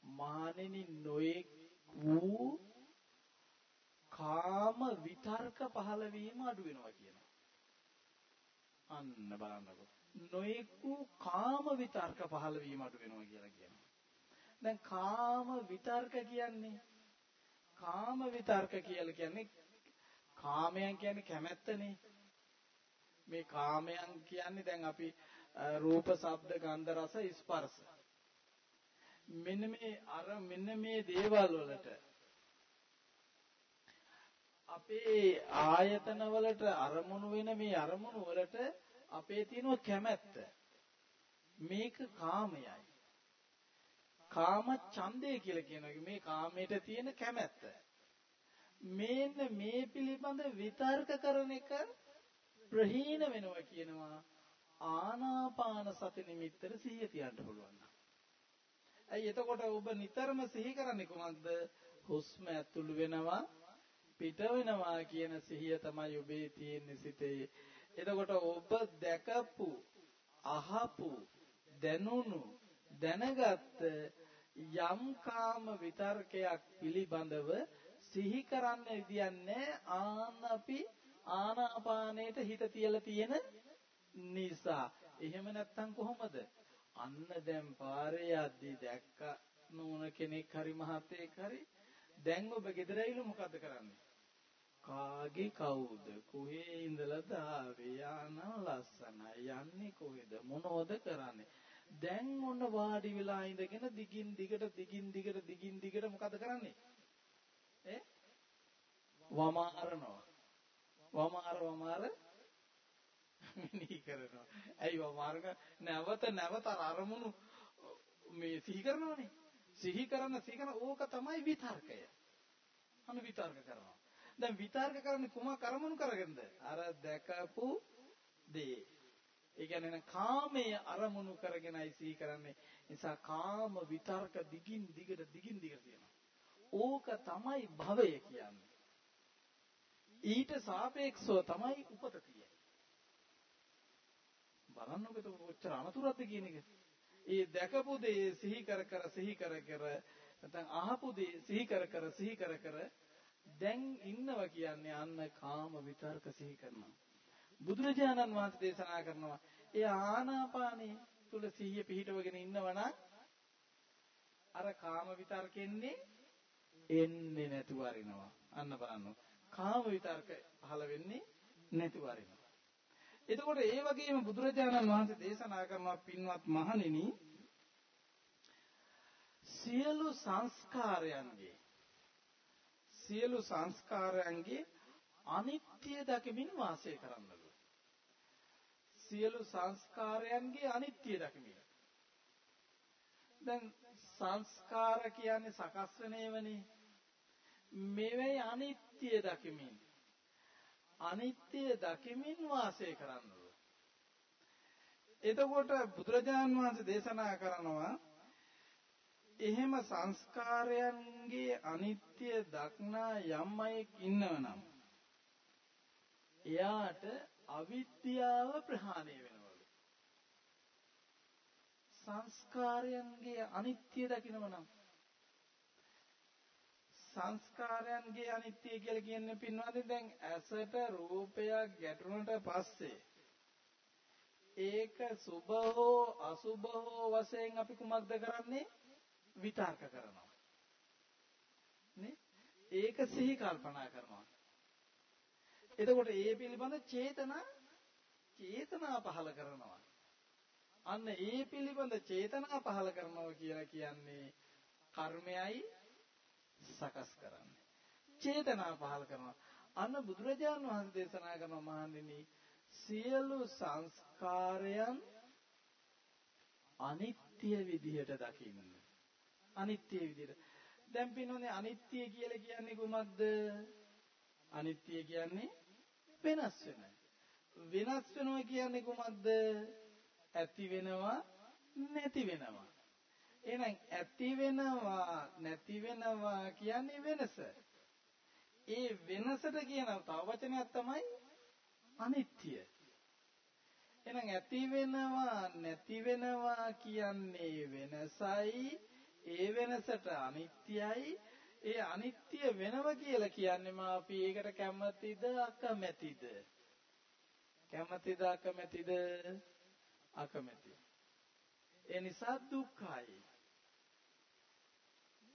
මානෙනි නොඑක් වූ කාම විතර්ක පහළ වීම අඩු වෙනවා කියනවා. අන්න බලන්නකො. නොඑක් වූ කාම විතර්ක පහළ වීම අඩු වෙනවා කියලා කියනවා. දැන් කාම විතර්ක කියන්නේ කාම විතර්ක කියලා කියන්නේ කාමයන් කියන්නේ කැමැත්තනේ. මේ කාමයන් කියන්නේ දැන් අපි රූප, ශබ්ද, ගන්ධ, රස, ස්පර්ශ. මෙන්න මේ අර මෙන්න මේ දේවල් වලට අපේ ආයතන වලට අරමුණු වෙන මේ අරමුණු වලට අපේ තියෙන කැමැත්ත. මේක කාමයයි. කාම ඡන්දය කියලා කියනවා. මේ කාමයට තියෙන කැමැත්ත. මේන්න මේ පිළිබඳ විතර්ක කරන එක ප්‍රහීන වෙනවා කියනවා. ආනාපාන සති නිමිත්තට සිහිය තියන්න පුළුවන්. ඇයි? එතකොට ඔබ නිතරම සිහි කරන්නේ කොහොමද? හුස්ම ඇතුළු වෙනවා. පිට වෙනවා කියන සිහිය තමයි ඔබේ තියෙන සිතේ. එතකොට ඔබ දැකපු අහපු දැනුණු දැනගත් යම් කාම විතර්කයක් පිළිබඳව සිහි කරන්න විදියන්නේ ආන අපි ආනාපානයට හිත තියලා තියෙන නිසා. එහෙම නැත්තම් කොහොමද? අන්න දැන් පාරේ යද්දි දැක්ක නෝන කෙනෙක් හරි මහත්තයෙක් හරි දැන් ඔබ ගෙදර ඇවිල්ලා මොකද කරන්නේ? කාගේ කවුද? කොහේ ඉඳලාද ආවේ? යානම් ලස්සනයි. යන්නේ කොහෙද? මොනවද කරන්නේ? දැන් ඔන්න වාඩි වෙලා ඉඳගෙන දිගින් දිගට දිගින් දිගට දිගින් දිගට මොකද කරන්නේ? ඈ වමාරනවා. වමාර වමාර මෙනෙහි කරනවා. ඇයි වමාරක නැවත නැවත අරමුණු මේ සිහි කරනවනේ. සිහි කරන සිහි කරන ඕක තමයි විතර්කය. අනු විතර්ක කරනවා. දැන් විතර්ක කරන්නේ කුමක් අරමුණු කරගෙනද? අර දැකපු දේ. ඒ කියන්නේ කාමයේ අරමුණු කරගෙනයි සිහි කරන්නේ. නිසා කාම විතර්ක දිගින් දිගට දිගින් දිගට තියෙනවා. ඕක තමයි භවය කියන්නේ. ඊට සාපේක්ෂව තමයි උපත තියෙන්නේ. බලන්නකො කොච්චර අනතුරක්ද කියන එක. ඒ දැකපු දේ සිහි කර කර සිහි කර කර නැත්නම් අහපු දේ සිහි කර කර සිහි කර කර දැන් ඉන්නවා කියන්නේ අන්න කාම විතර්ක සිහි කරනවා. බුදුරජාණන් වහන්සේ දේශනා කරනවා ඒ ආනාපානේ තුල සිහිය පිහිටවගෙන ඉන්නවනම් අර කාම විතර්කෙන්නේ එන්නේ නැතුව අරිනවා. අන්න බලන්න. කාම විතර්ක පහළ වෙන්නේ නැතුව අරිනවා. එතකොට ඒ වගේම බුදුරජාණන් වහන්සේ දේශනා කරනවා පින්වත් මහණෙනි සියලු සංස්කාරයන්ගේ සියලු සංස්කාරයන්ගේ අනිත්‍ය දකිමින් වාසය කරන්නලු. සියලු සංස්කාරයන්ගේ අනිත්‍ය දකිමින්. දැන් සංස්කාර කියන්නේ සකස් වෙන ඒවනේ. මෙවැයි අනිත්‍ය දකිමින් අනිත්‍ය දකිමින් වාසය කරන්න එතකොට බුදුරජාන් වහන්සේ දේශනා කරනවා එහෙම සංස්කාරයන්ගේ අනිත්‍ය දක්නා යම් අයෙක් ඉන්නවනම් එයාට අවිද්‍යාව ප්‍රහාණය වෙනවලු. සංස්කාරයන්ගේ අනිත්‍ය දකිනවනම් සංස්කාරයන්ගේ අනිත්‍ය කියලා කියන්නේ පින්වත්නි දැන් ඇසට රූපයක් ගැටුණට පස්සේ ඒක සුභ හෝ අසුභ හෝ වශයෙන් අපි කුමක්ද කරන්නේ? විතර්ක කරනවා. නේ? ඒක සිහි කල්පනා කරනවා. එතකොට ඒ පිළිබඳ චේතනා චේතනා පහල කරනවා. අන්න ඒ පිළිබඳ චේතනා පහල කරනවා කියලා කියන්නේ කර්මයයි සකස් කරන්නේ. චේතනා පහල කරනවා. අන්න බුදුරජාණන් වහන්සේ දේශනා කරන මහණෙනි සියලු සංස්කාරයන් අනිත්‍ය විදිහට දකින්න. අනිත්‍ය විදිහට. දැන් පින්නෝනේ අනිත්‍ය කියලා කියන්නේ කුමක්ද? අනිත්‍ය කියන්නේ වෙනස් වෙන. වෙනස් වෙනවා කියන්නේ කුමක්ද? ඇති වෙනවා නැති වෙනවා. එහෙනම් ඇති වෙනවා නැති වෙනවා කියන්නේ වෙනස. ඒ වෙනසට කියන තව වචනයක් තමයි අනිත්‍ය. එහෙනම් ඇති වෙනවා නැති වෙනවා කියන්නේ වෙනසයි ඒ වෙනසට අනිත්‍යයි ඒ අනිත්‍ය වෙනව කියලා කියන්නේ මා අපි ඒකට කැමතිද අකමැතිද? කැමතිද අකමැතිද? අකමැති ඒ නිසා දුක්ඛයි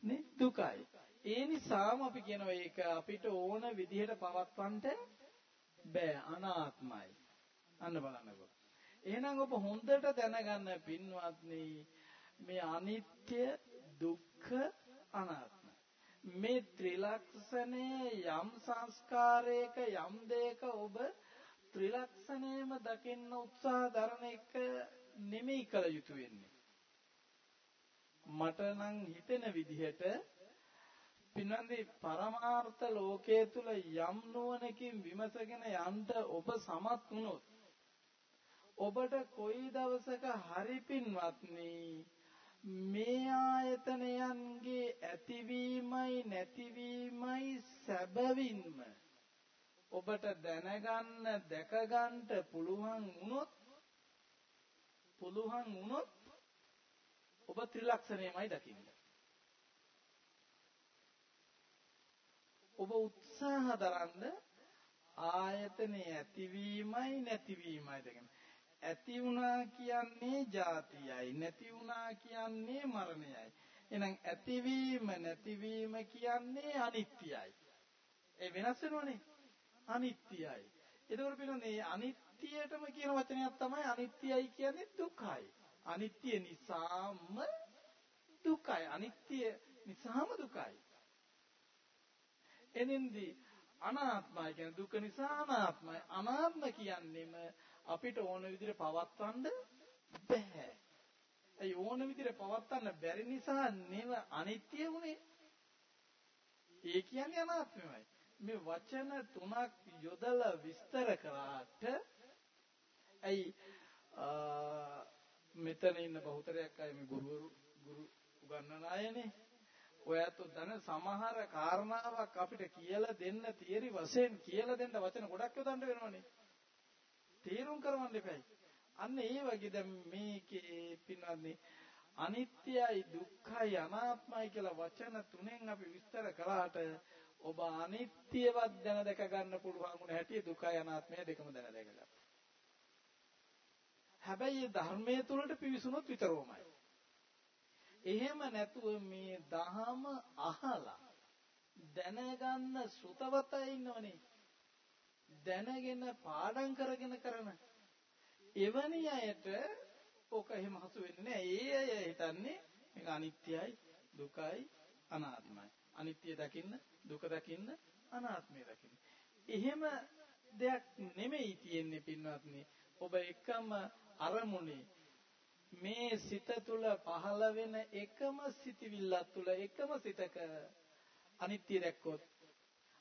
නේ? දුකයි. ඒ නිසාම අපි කියනවා ඒක අපිට ඕන විදිහට පවත්වන්න බෑ. අනාත්මයි. අන්න බලන්නකෝ. එහෙනම් ඔබ හොඳට දැනගන්න පින්වත්නි මේ අනිත්‍ය දුක්ඛ අනාත්ම. මේ ත්‍රිලක්ෂණය යම් සංස්කාරයක යම් දෙයක ඔබ ත්‍රිලක්ෂණයම දකින්න උත්සාහ දරන එක නෙමෙයි කළ යුතු වෙන්නේ. මට නම් හිතෙන විදිහට පින්නන්දි පරමාර්ථ ලෝකයේ තුල යම් නුවණකින් විමසගෙන යන්න ඔබ සමත් වුණොත් ඔබට කොයි දවසක හරි පින්වත්නි මේ ආයතනයන්ගේ ඇතිවීමයි නැතිවීමයි සැබවින්ම ඔබට දැනගන්න දැකගන්න පුළුවන් වුණොත් පුළුවන් වුණොත් ඔබ ත්‍රිලක්ෂණයමයි දකින්නේ ඔබ උත්සාහ දරන්න ආයතනේ ඇතිවීමයි නැතිවීමයි දෙකම. ඇති වුණා කියන්නේ ජාතියයි නැති වුණා කියන්නේ මරණයයි. එහෙනම් ඇතිවීම නැතිවීම කියන්නේ අනිත්‍යයි. ඒ වෙනස් වෙනවනේ. අනිත්‍යයි. ඒකවල පිළිගන්නේ අනිත්‍යයටම කියන වචනයක් තමයි අනිත්‍යයි කියන්නේ දුකයි. අනිත්‍ය නිසාම දුකයි. අනිත්‍ය නිසාම දුකයි. එනින්දී අනාත්මයි කියන දුක නිසා අනාත්මයි. අනාත්ම කියන්නේම අපිට ඕන විදිහට පවත්වන්න බෑ. ඒ ඕන විදිහට පවත්වන්න බැරි නිසා නේව අනිත්‍ය වුනේ. ඒ කියන්නේ අනාත්මයි. මේ වචන තුනක් යොදලා විස්තර කරාට ඇයි මෙතන ඉන්න බහුතරයක් අය මේ ගුරුවරු ගුරු උගන්වන අයනේ ඔයත් දන සමහර කාරණාවක් අපිට කියලා දෙන්න තියරි වශයෙන් කියලා දෙන්න වචන ගොඩක් යොදන්න වෙනවනේ. තීරුම් කරවන්න එපයි. අන්න ඒ වගේ දැන් මේකේ පින්වත්නි අනිත්‍යයි දුක්ඛයි අනාත්මයි කියලා වචන තුනෙන් අපි විස්තර කළාට ඔබ අනිත්‍යවත් දැන දැක ගන්න පුළුවන් වුණ හැටි දුකයි අනාත්මය දෙකම දැන දැක ගන්න. හැබැයි ධර්මයේ තුලට පිවිසුනොත් විතරෝමයි. එහෙම නැතුව මේ දහම අහලා දැනගන්න ශ්‍රුතවතයි ඉන්නවනේ. දැනගෙන පාඩම් කරගෙන කරන එවැනි අයට ඕක එහෙම හසු වෙන්නේ නැහැ. ඒ අය හිතන්නේ මේක අනිත්‍යයි, දුකයි, අනාත්මයි. අනිත්‍ය දකින්න, දුක දකින්න, අනාත්මය දකින්න. එහෙම දෙයක් නෙමෙයි තියෙන්නේ පින්වත්නි. ඔබ එකම අරමුණේ මේ සිත තුල පහළ වෙන එකම සිතිවිල්ලක් තුල එකම සිතක අනිත්‍ය දැක්කොත්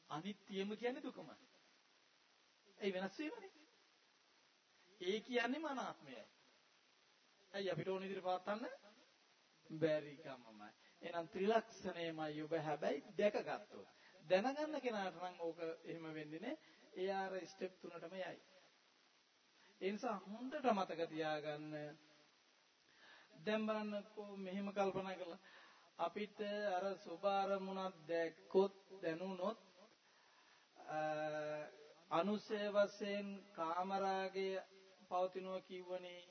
අනිත්‍යම කියන්නේ දුකමයි. ඒ වෙනස් වීමනේ. ඒ කියන්නේ මනාත්මයයි. ඇයි අපිට ඕන විදිහට පවත්න්න බැරි කමමයි. එහෙනම් ත්‍රිලක්ෂණයමයි ඔබ හැබැයි දැකගත්තොත්. දැනගන්න කෙනාට නම් ඕක එහෙම වෙන්නේ නේ. ඒ ආර ස්ටෙප් තුනටම යයි. ඒ නිසා හොඳට මතක තියාගන්න. දැන් බලන්නකෝ මෙහෙම කල්පනා කළා. අපිට අර සුභාරමුණක් දැක්කොත් දැනුනොත් අනුසය වශයෙන් කාමරාගය පවතිනවා කිව්වනේ.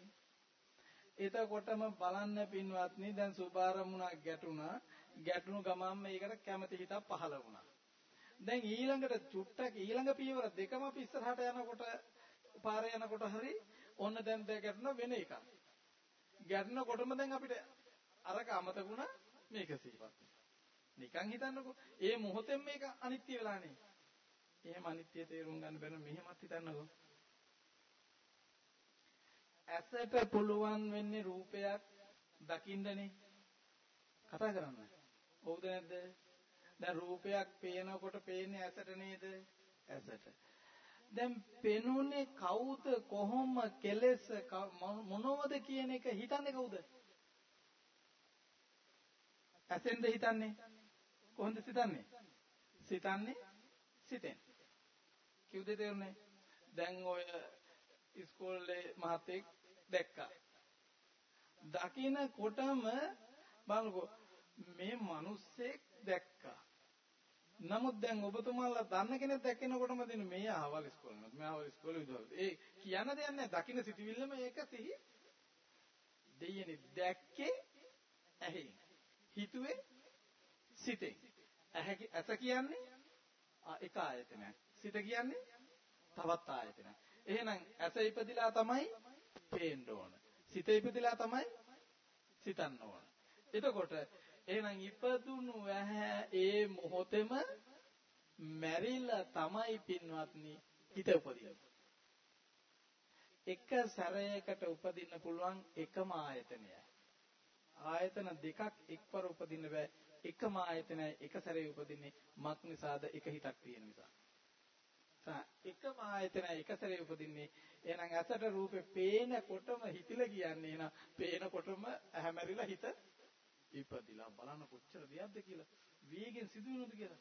එතකොටම බලන්න පින්වත්නි දැන් සුභාරමුණක් ගැටුණා. ගැටුණු ගමන්ම ඒකට කැමැති හිතක් පහළ වුණා. දැන් ඊළඟට චුට්ටක් ඊළඟ පියවර දෙකම අපි ඉස්සරහට යනකොට පාරේ යනකොට හරි ඔන්න දැන් දෙය ගැටුණ වෙන එකක්. ගැටුණකොටම දැන් අපිට අරක අමතකුණා මේක සිහිපත් නිකන් හිතන්නකෝ. ඒ මොහොතෙන් මේක අනිත්‍ය වෙලානේ. එහෙම අනිත්‍ය තේරුම් ගන්න බැරි මෙහෙමත් හිතන්නකෝ ඇසට පුළුවන් වෙන්නේ රූපයක් දකින්නනේ කතා කරන්න. හවුද නැද්ද? දැන් රූපයක් පේනකොට පේන්නේ ඇසට නේද? ඇසට. දැන් පෙනුනේ කවුද කොහොම කෙලෙස් මොනවද කියන එක හිතන්නේ කවුද? ඇසෙන්ද හිතන්නේ? කොහොමද සිතන්නේ? සිතන්නේ සිතෙන්. කිව්ද තේරුනේ? දැන් ඔය ඉස්කෝලේ මහත්තයෙක් දැක්කා. දකින්නකොටම බලනකො මේ මිනිස්සෙක් දැක්කා. නමුත් දැන් ඔබතුමාලා දන්න කෙනෙක් දැක්කනකොටම දෙන මේ ආවල් ඉස්කෝලේ මේ ආවල් ඉස්කෝලේ විදුහල්. ඒ කියන දෙයක් නැහැ. දකින්න සිටිවිල්ලම ඒක සිහි දෙයනේ දැක්කේ ඇහි. හිතුවේ සිතෙන්. ඇස කියන්නේ එක ආයතනයක්. සිත කියන්නේ තවත් ආයතනයක්. එහෙනම් ඇස ඉපදිලා තමයි පේන්න ඕන. සිත ඉපදිලා තමයි සිතන්න ඕන. එතකොට එහෙනම් ඉපදුණු ඇහැ ඒ මොහොතේම මැරිලා තමයි පින්වත්නි හිත උපදින්නේ. එක සැරයකට උපදින්න පුළුවන් එකම ආයතනයයි. ආයතන දෙකක් එක්වර උපදින්න බෑ. එකම ආයතනයයි එක සැරේ උපදින්නේ මක් නිසාද එක හිතක් තියෙන නිසා. එකම ආයතන එක සැරේ උපදින්නේ. එහෙනම් ඇසට රූපේ පේනකොටම හිතිලා කියන්නේ එහෙනම් පේනකොටම ඇහැමැරිලා හිත ඉපදිලා බලන්න කොච්චර දෙයක්ද කියලා. වේගෙන් සිදුවෙනවද කියලා.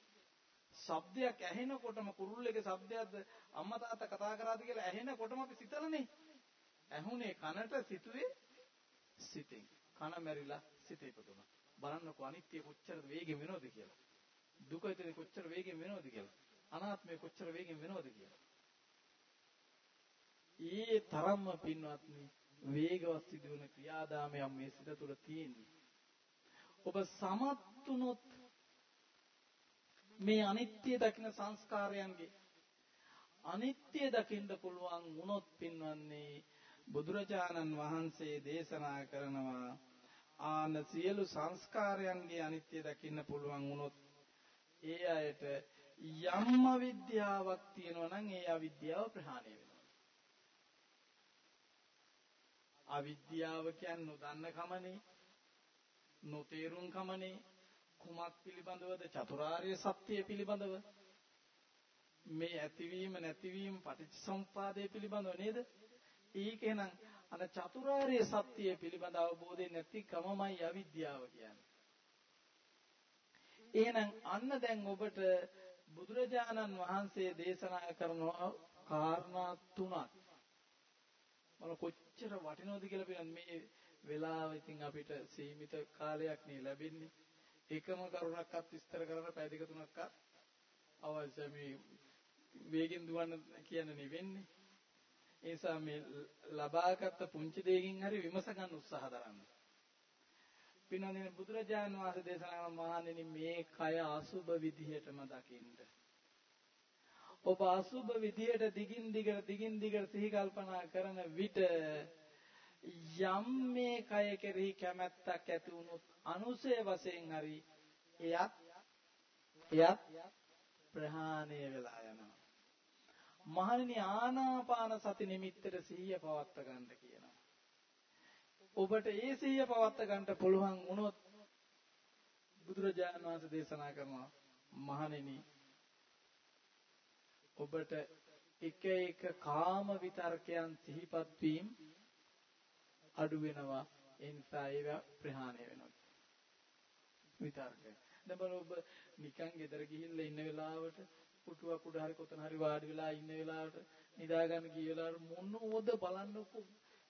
ශබ්දයක් ඇහෙනකොටම කුරුල්ලගේ ශබ්දයක්ද අම්මා තාත්තා කතා කරාද කියලා ඇහෙනකොටම අපි සිතලානේ. ඇහුනේ කනට සිතුවේ සිතෙන්. කන මැරිලා සිත ඉපදුණා. බලන්නකෝ අනිත්‍ය කොච්චර වේගෙන් වෙනවද කියලා. දුක කොච්චර වේගෙන් වෙනවද කියලා. අනාත්මය කොච්චර වේගෙන් වෙනවද කියලා. ඊ තරම්ම පින්වත්නි වේගවත් සිදුවන ක්‍රියාදාමයක් මේ සිත තුළ තියෙන්නේ. ඔබ සමත් වුණොත් මේ අනිත්‍ය දකින සංස්කාරයන්ගේ අනිත්‍ය දකින්න පුළුවන් වුණොත් පින්වන්නේ බුදුරජාණන් වහන්සේ දේශනා කරනවා ආන සියලු සංස්කාරයන්ගේ අනිත්‍ය දකින්න පුළුවන් වුණොත් ඒ අයට යම්ම විද්‍යාවක් තියෙනවා නම් ඒ අවිද්‍යාව ප්‍රහාණය වෙනවා. අවිද්‍යාව කියන්නේ නොදන්න කමනේ, නොතේරුම් කමනේ, කුමක් පිළිබඳවද චතුරාර්ය සත්‍ය පිළිබඳව මේ ඇතිවීම නැතිවීම පටිච්චසමුපාදය පිළිබඳව නේද? ඒක එහෙනම් අන චතුරාර්ය සත්‍ය පිළිබඳ අවබෝධය නැති කමමයි අවිද්‍යාව කියන්නේ. එහෙනම් අන්න දැන් ඔබට බුදුරජාණන් වහන්සේ දේශනා කරන කාරණා තුනක් මම කොච්චර වටිනවද කියලා බලන්න මේ වෙලාව ඉතින් අපිට සීමිත කාලයක් නේ ලැබෙන්නේ. එකම කරුණක්වත් විස්තර කරන්න පැය දෙක තුනක්වත් අවශ්‍ය මේ වේගෙන් දුවන්න කියන්නේ නෙවෙන්නේ. ඒ නිසා මේ ලබාගත් පුංචි දෙයකින් හරි විමස ගන්න උත්සාහ දරන්න. පින්නන්නේ බුදුරජාණන් වහන්සේ දේශනා කරන මහණෙනි මේ කය අසුබ විදිහටම දකින්න. ඔබ අසුබ විදිහට දිගින් දිගට දිගින් දිගට සිහි කල්පනා කරන විට යම් මේ කය කෙරෙහි කැමැත්තක් ඇති වුණොත් අනුසය වශයෙන් හරි එයත් එයත් ප්‍රහාණය වෙලා යනවා. මහණෙනි ආනාපාන සති නිමිත්තට සිහිය පවත්වා ගන්න කියනවා. ඔබට ඒ සිහිය පවත්ත ගන්නට පුළුවන් වුණොත් බුදුරජාණන් වහන්සේ දේශනා කරනවා මහණෙනි ඔබට එක එක කාම විතර්කයන් සිහිපත් වීම අඩු වෙනවා. ඒ නිසා ඒවා ප්‍රහාණය වෙනවා. විතර්කය. දැන් බලන්න ඔබ නිකන් ගෙදර ගිහිල්ලා ඉන්න වෙලාවට පුටුවක් උඩ හරි කොතන හරි වාඩි වෙලා ඉන්න වෙලාවට නිදා ගන්න ගිය වෙලාවට මොනවද බලන්නකෝ?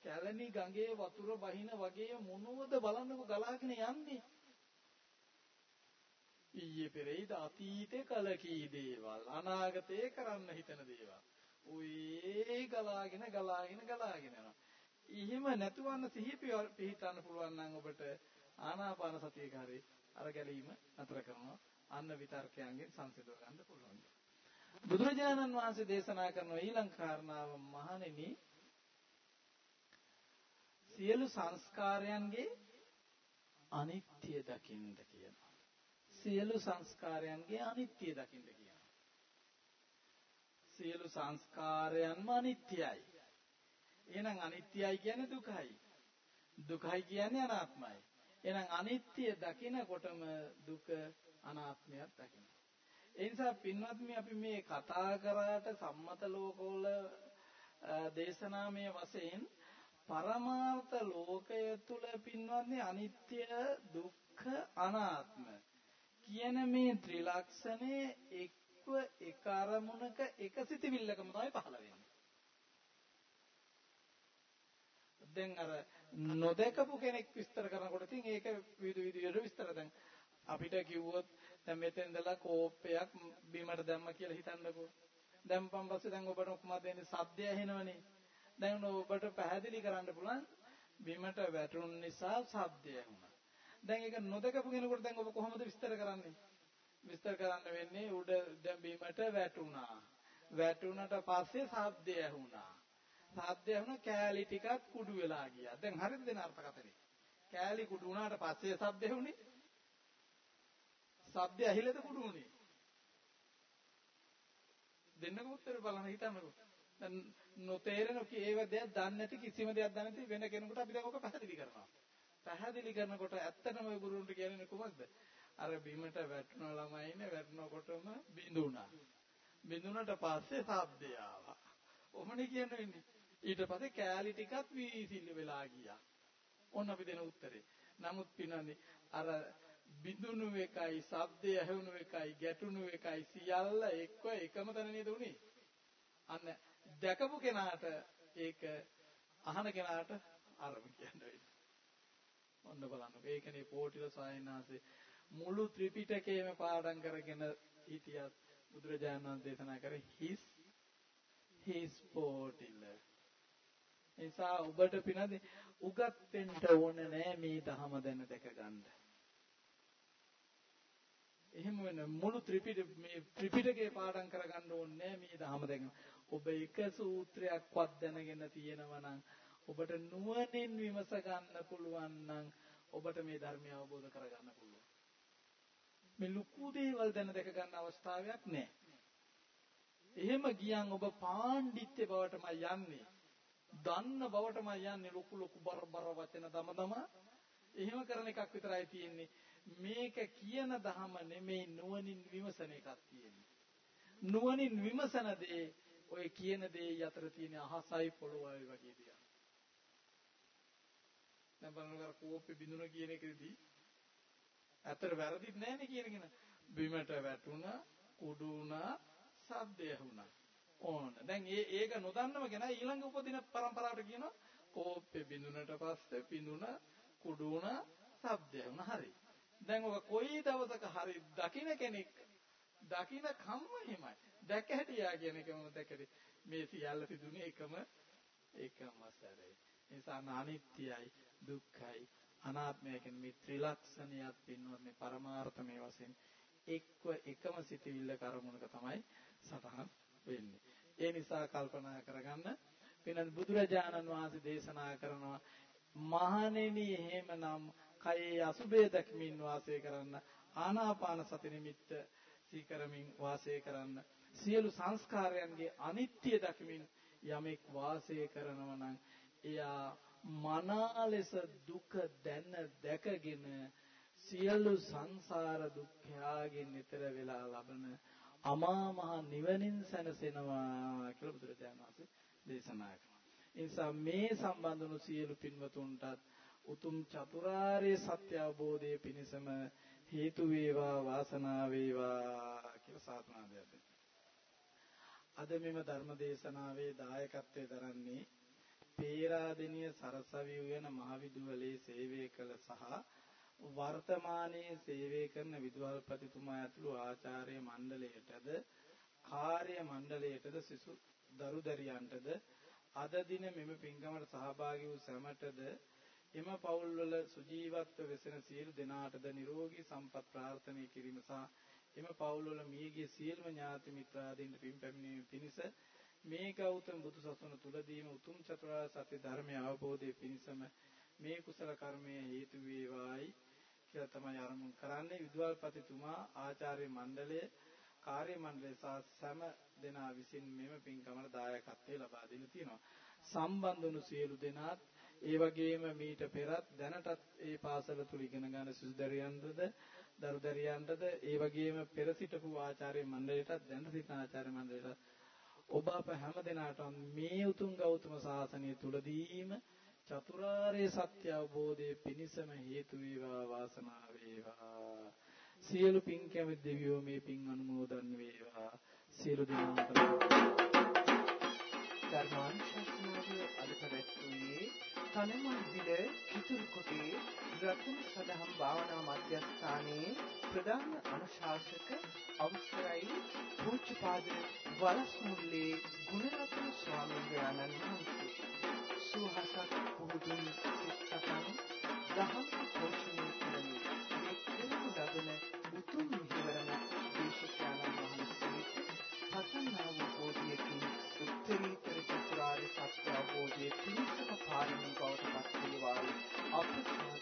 කැලණි ගඟේ වතුර බහින වගේ මොනවද බලන්නකෝ? ගලාගෙන යන්නේ. ඊයේ පෙරේද අතීතේ කල කී දේවල් අනාගතේ කරන්න හිතන දේවල් උයේ ගලාගෙන ගලාගෙන ගලාගෙන යනවා. එහෙම නැතුවන්න සිහිය පිහිටන්න පුළුවන් නම් ඔබට ආනාපාන සතියක හරි අර ගැලීම නතර කරනවා. අන්න විතර්කයන්ගෙන් සංසිඳව ගන්න පුළුවන්. බුදුරජාණන් වහන්සේ දේශනා කරන ඊළඟ කාරණාව මහණෙනි සියලු සංස්කාරයන්ගේ අනිත්‍ය දකින්න කියනවා. සියලු සංස්කාරයන්ගේ අනිත්‍ය දකින්න කියනවා. සියලු සංස්කාරයන්ම අනිත්‍යයි. එහෙනම් අනිත්‍යයි කියන්නේ දුකයි. දුකයි කියන්නේ අනාත්මයි. එහෙනම් අනිත්‍ය දකිනකොටම දුක අනාත්මයක් දකින්න. ඒ නිසා පින්වත්නි අපි මේ කතා කරාට සම්මත ලෝකවල දේශනාමය වශයෙන් පරමාර්ථ ලෝකය තුල පින්වත්නි අනිත්‍ය දුක්ඛ අනාත්ම කියන මේ ත්‍රිලක්ෂණේ එක්ව එක අරමුණක එක සිතිවිල්ලකම තමයි පහළ වෙන්නේ. දැන් අර නොදකපු කෙනෙක් විස්තර කරනකොට ඉතින් ඒක විවිධ විදිහට විස්තර දැන් අපිට කිව්වොත් දැන් මෙතෙන් ඉඳලා කෝප්පයක් බිමට දැම්ම කියලා හිතන්නකෝ. දැම්පන් පස්සේ දැන් ඔබට කොහොමද එන්නේ සද්දය ඇහෙනවනේ. දැන් ඔබට පැහැදිලි කරන්න පුළුවන් බිමට වැටුන් නිසා ශබ්දය ඇහුණා. දැන් ඒක නොදකපු කෙනෙකුට දැන් ඔබ කොහොමද විස්තර කරන්නේ? විස්තර කරන්න වෙන්නේ උඩ දැන් බිමට වැටුණා. වැටුණට පස්සේ ශබ්දය ඇහුණා. ශබ්දය ඇහුණ කෑලි ටිකක් කුඩු වෙලා ගියා. දැන් හරිද දෙන අර්ථකථනේ? කෑලි කුඩු වුණාට පස්සේ ශබ්ද ඇහුනේ? ශබ්ද ඇහිලද කුඩු වුණේ? දෙන්නකො උත්තර බලන්න හිතන්නකෝ. දැන් නොතේරෙන කේව දෙයක් දන්නේ නැති කිසිම දෙයක් දන්නේ නැති වෙන කෙනෙකුට අපි දැන් ඔක පැහැදිලි කරනවා. පැහැදිලි කරනකොට ඇත්තටම ඔය ගුරුන්ට කියන්නේ කොහොමද? අර බිමට වැටුණ ළමයිනේ වැටෙනකොටම බිඳුණා. බිඳුණට පස්සේ ශබ්දය ආවා. ඔහොමනේ කියන්නේ. ඊට පස්සේ කෑලි ටිකක් වීසිල්ල වෙලා ගියා. ඔන්න අපි දෙන උත්තරේ. නමුත් පිනන්නේ අර බිඳුණු එකයි, ශබ්දය ඇහුණු එකයි, ගැටුණු එකයි සියල්ල එක්ව එකම තැන නේද උනේ? අන්න දැකපු කෙනාට ඒක අහන කෙනාට අරම කියන්න වෙන්නේ. ඔන්න බලන්න. ඒකනේ පෝටිල සායනාසේ මුළු ත්‍රිපිටකයේම පාඩම් කරගෙන හිටියත් බුදුරජාණන් වහන්සේ දේශනා කරේ හිස් හිස් පෝටිල. එසා ඔබට පිනදී උගත් වෙන්න ඕනේ නෑ මේ ධහම දැන දැක ගන්න. එහෙම වෙන මුළු ත්‍රිපිටක මේ ත්‍රිපිටකේ පාඩම් කරගන්න ඕනේ මේ ධහම දැක. ඔබ එක සූත්‍රයක්වත් දැනගෙන තියෙනවා නම් ඔබට නුවණින් විමස ගන්න පුළුවන් නම් ඔබට මේ ධර්මය අවබෝධ කරගන්න පුළුවන්. මේ ලুকু දේවල් දැන දැක ගන්න අවස්ථාවක් නැහැ. එහෙම ගියන් ඔබ පාණ්ඩිත්‍ය බවටම යන්නේ. දන්න බවටම යන්නේ ලොකු ලොකු බර බර වචන දම දම එහෙම කරන එකක් විතරයි තියෙන්නේ. මේක කියන ධහම නෙමෙයි නුවණින් විමසන එකක් තියෙන්නේ. නුවණින් විමසන දේ ඔය කියන දේ අතර තියෙන අහසයි පොළොවයි වගේ දෙයක්. දැන් බලන්න කෝප්පේ බිඳුන කියන එකේදී ඇත්තට වැරදිත් නැහැනේ කියනගෙන බිමට වැටුණා කුඩු වුණා සද්දය වුණා ඕන. දැන් ඒ ඒක නොදන්නම කෙනා ඊළඟ උපදින પરම්පරාවට කියනවා කෝප්පේ බිඳුනට පස්සේ බිඳුන කුඩු වුණා සද්දය වුණා හරි. දැන් ඔක කොයි දවසක හරි දකින්න කෙනෙක් දකින්න කම්ම හිමයි දැක හැටියා කියන එකම දැකදී මේ සියල්ල සිදුනේ එකම එකම සැරේ. නිසා අනිත්‍යයි. දුක්ඛයි අනාත්මය කියන මේ ත්‍රිලක්ෂණයත් පින්වත් මේ පරමාර්ථමය වශයෙන් එක්ව එකම සිටිවිල්ල කරමුණක තමයි සතහන් වෙන්නේ. ඒ නිසා කල්පනා කරගන්න පින්නත් බුදුරජාණන් වහන්සේ දේශනා කරනවා මහණෙනි එහෙමනම් කයේ අසුබේ දක්මින් වාසය කරන්න ආනාපාන සති නිමිත්ත සීකරමින් වාසය කරන්න සියලු සංස්කාරයන්ගේ අනිත්‍ය දක්මින් යමෙක් වාසය කරනවා නම් එයා මනා ලෙස දුක දැන දැකගෙන සියලු සංසාර දුක්ඛයාගෙන් නිතර වෙලා ලබන අමා මහ නිවනින් සැනසෙනවා කියලා බුදුරජාණන් වහන්සේ දේශනා කළා. ඒ නිසා මේ සම්බන්ධ වුණු සියලු පින්වතුන්ටත් උතුම් චතුරාර්ය සත්‍ය අවබෝධයේ පිණසම හේතු වේවා වාසනාව වේවා කියලා සාතුනාදයක් අද මෙම ධර්ම දේශනාවේ දායකත්වයේ දරන්නේ පේරාදෙනිය සරසවි උයන මහවිදුවලේ සේවය කළ සහ වර්තමානයේ සේවය කරන විදුහල්පතිතුමා ඇතුළු ආචාර්ය මණ්ඩලයටද කාර්ය මණ්ඩලයටද සිසු දරුදරියන්ටද අද දින මෙම පින්කමට සහභාගී වූ සැමටද එම පවුල්වල සුජීවත්ව වෙසෙන සියලු දෙනාටද නිරෝගී සම්පත් ප්‍රාර්ථනා කිරීම සහ එම පවුල්වල මියගිය සියලුම ඥාති මිත්‍රාදීන්ට පින් පැමිණීම පිණිස මේ ගෞතම බුදු සසුන තුලදීම උතුම් චතුරාර්ය සත්‍ය ධර්මය අවබෝධයේ පිණිසම මේ කුසල කර්මය හේතු වේවායි කියලා තමයි ආරම්භ කරන්නේ. විද්වාල්පතිතුමා ආචාර්ය මණ්ඩලය කාර්ය මණ්ඩලය සහ සෑම දෙනා විසින් මෙම පින්කමට දායකත්වය ලබා දෙන්න තියෙනවා. සම්බන්ධ වුණු සියලු දෙනාත් ඒ වගේම මීට පෙරත් දැනටත් ඒ පාසල තුල ඉගෙන ගන්න සිසුදරියන්ටද දරුදරියන්ටද ඒ වගේම පෙර සිටපු ආචාර්ය මණ්ඩලයටත් දැන සිටින ආචාර්ය මණ්ඩලයට ඔබ අප හැම දිනාටම මේ උතුම් ගෞතම සාසනය තුලදීම චතුරාර්ය සත්‍ය අවබෝධයේ පිණසම හේතු වේවා වාසනාව වේවා. සියලු පින් කැමති දෙවියෝ මේ පින් අනුමෝදන් වේවා. සියලු දෙනාටම
ධර්මානුශාසනාව අද පැවැත්වුවේ තනමන්විල කිතුරු කොටේ රත්න සදහම් භාවනා මධ්‍යස්ථානයේ ප්‍රධාන අනුශාසක අවසරයි පූජ්‍යපාද වලස්මුල්ලේ ගුණරත්න ස්වාමීන් වහන්සේ. සුහසක් පුහුදුන් සිත්සතන් දහම් පෝෂණය කරමින් මේ කෙරෙනු ලබන උතුම් හිවරම චතුරාර්ය සත්‍ය අවබෝධයේ පිරිසක පාරමී බවට පත් වේවායි අප්‍රසාදනා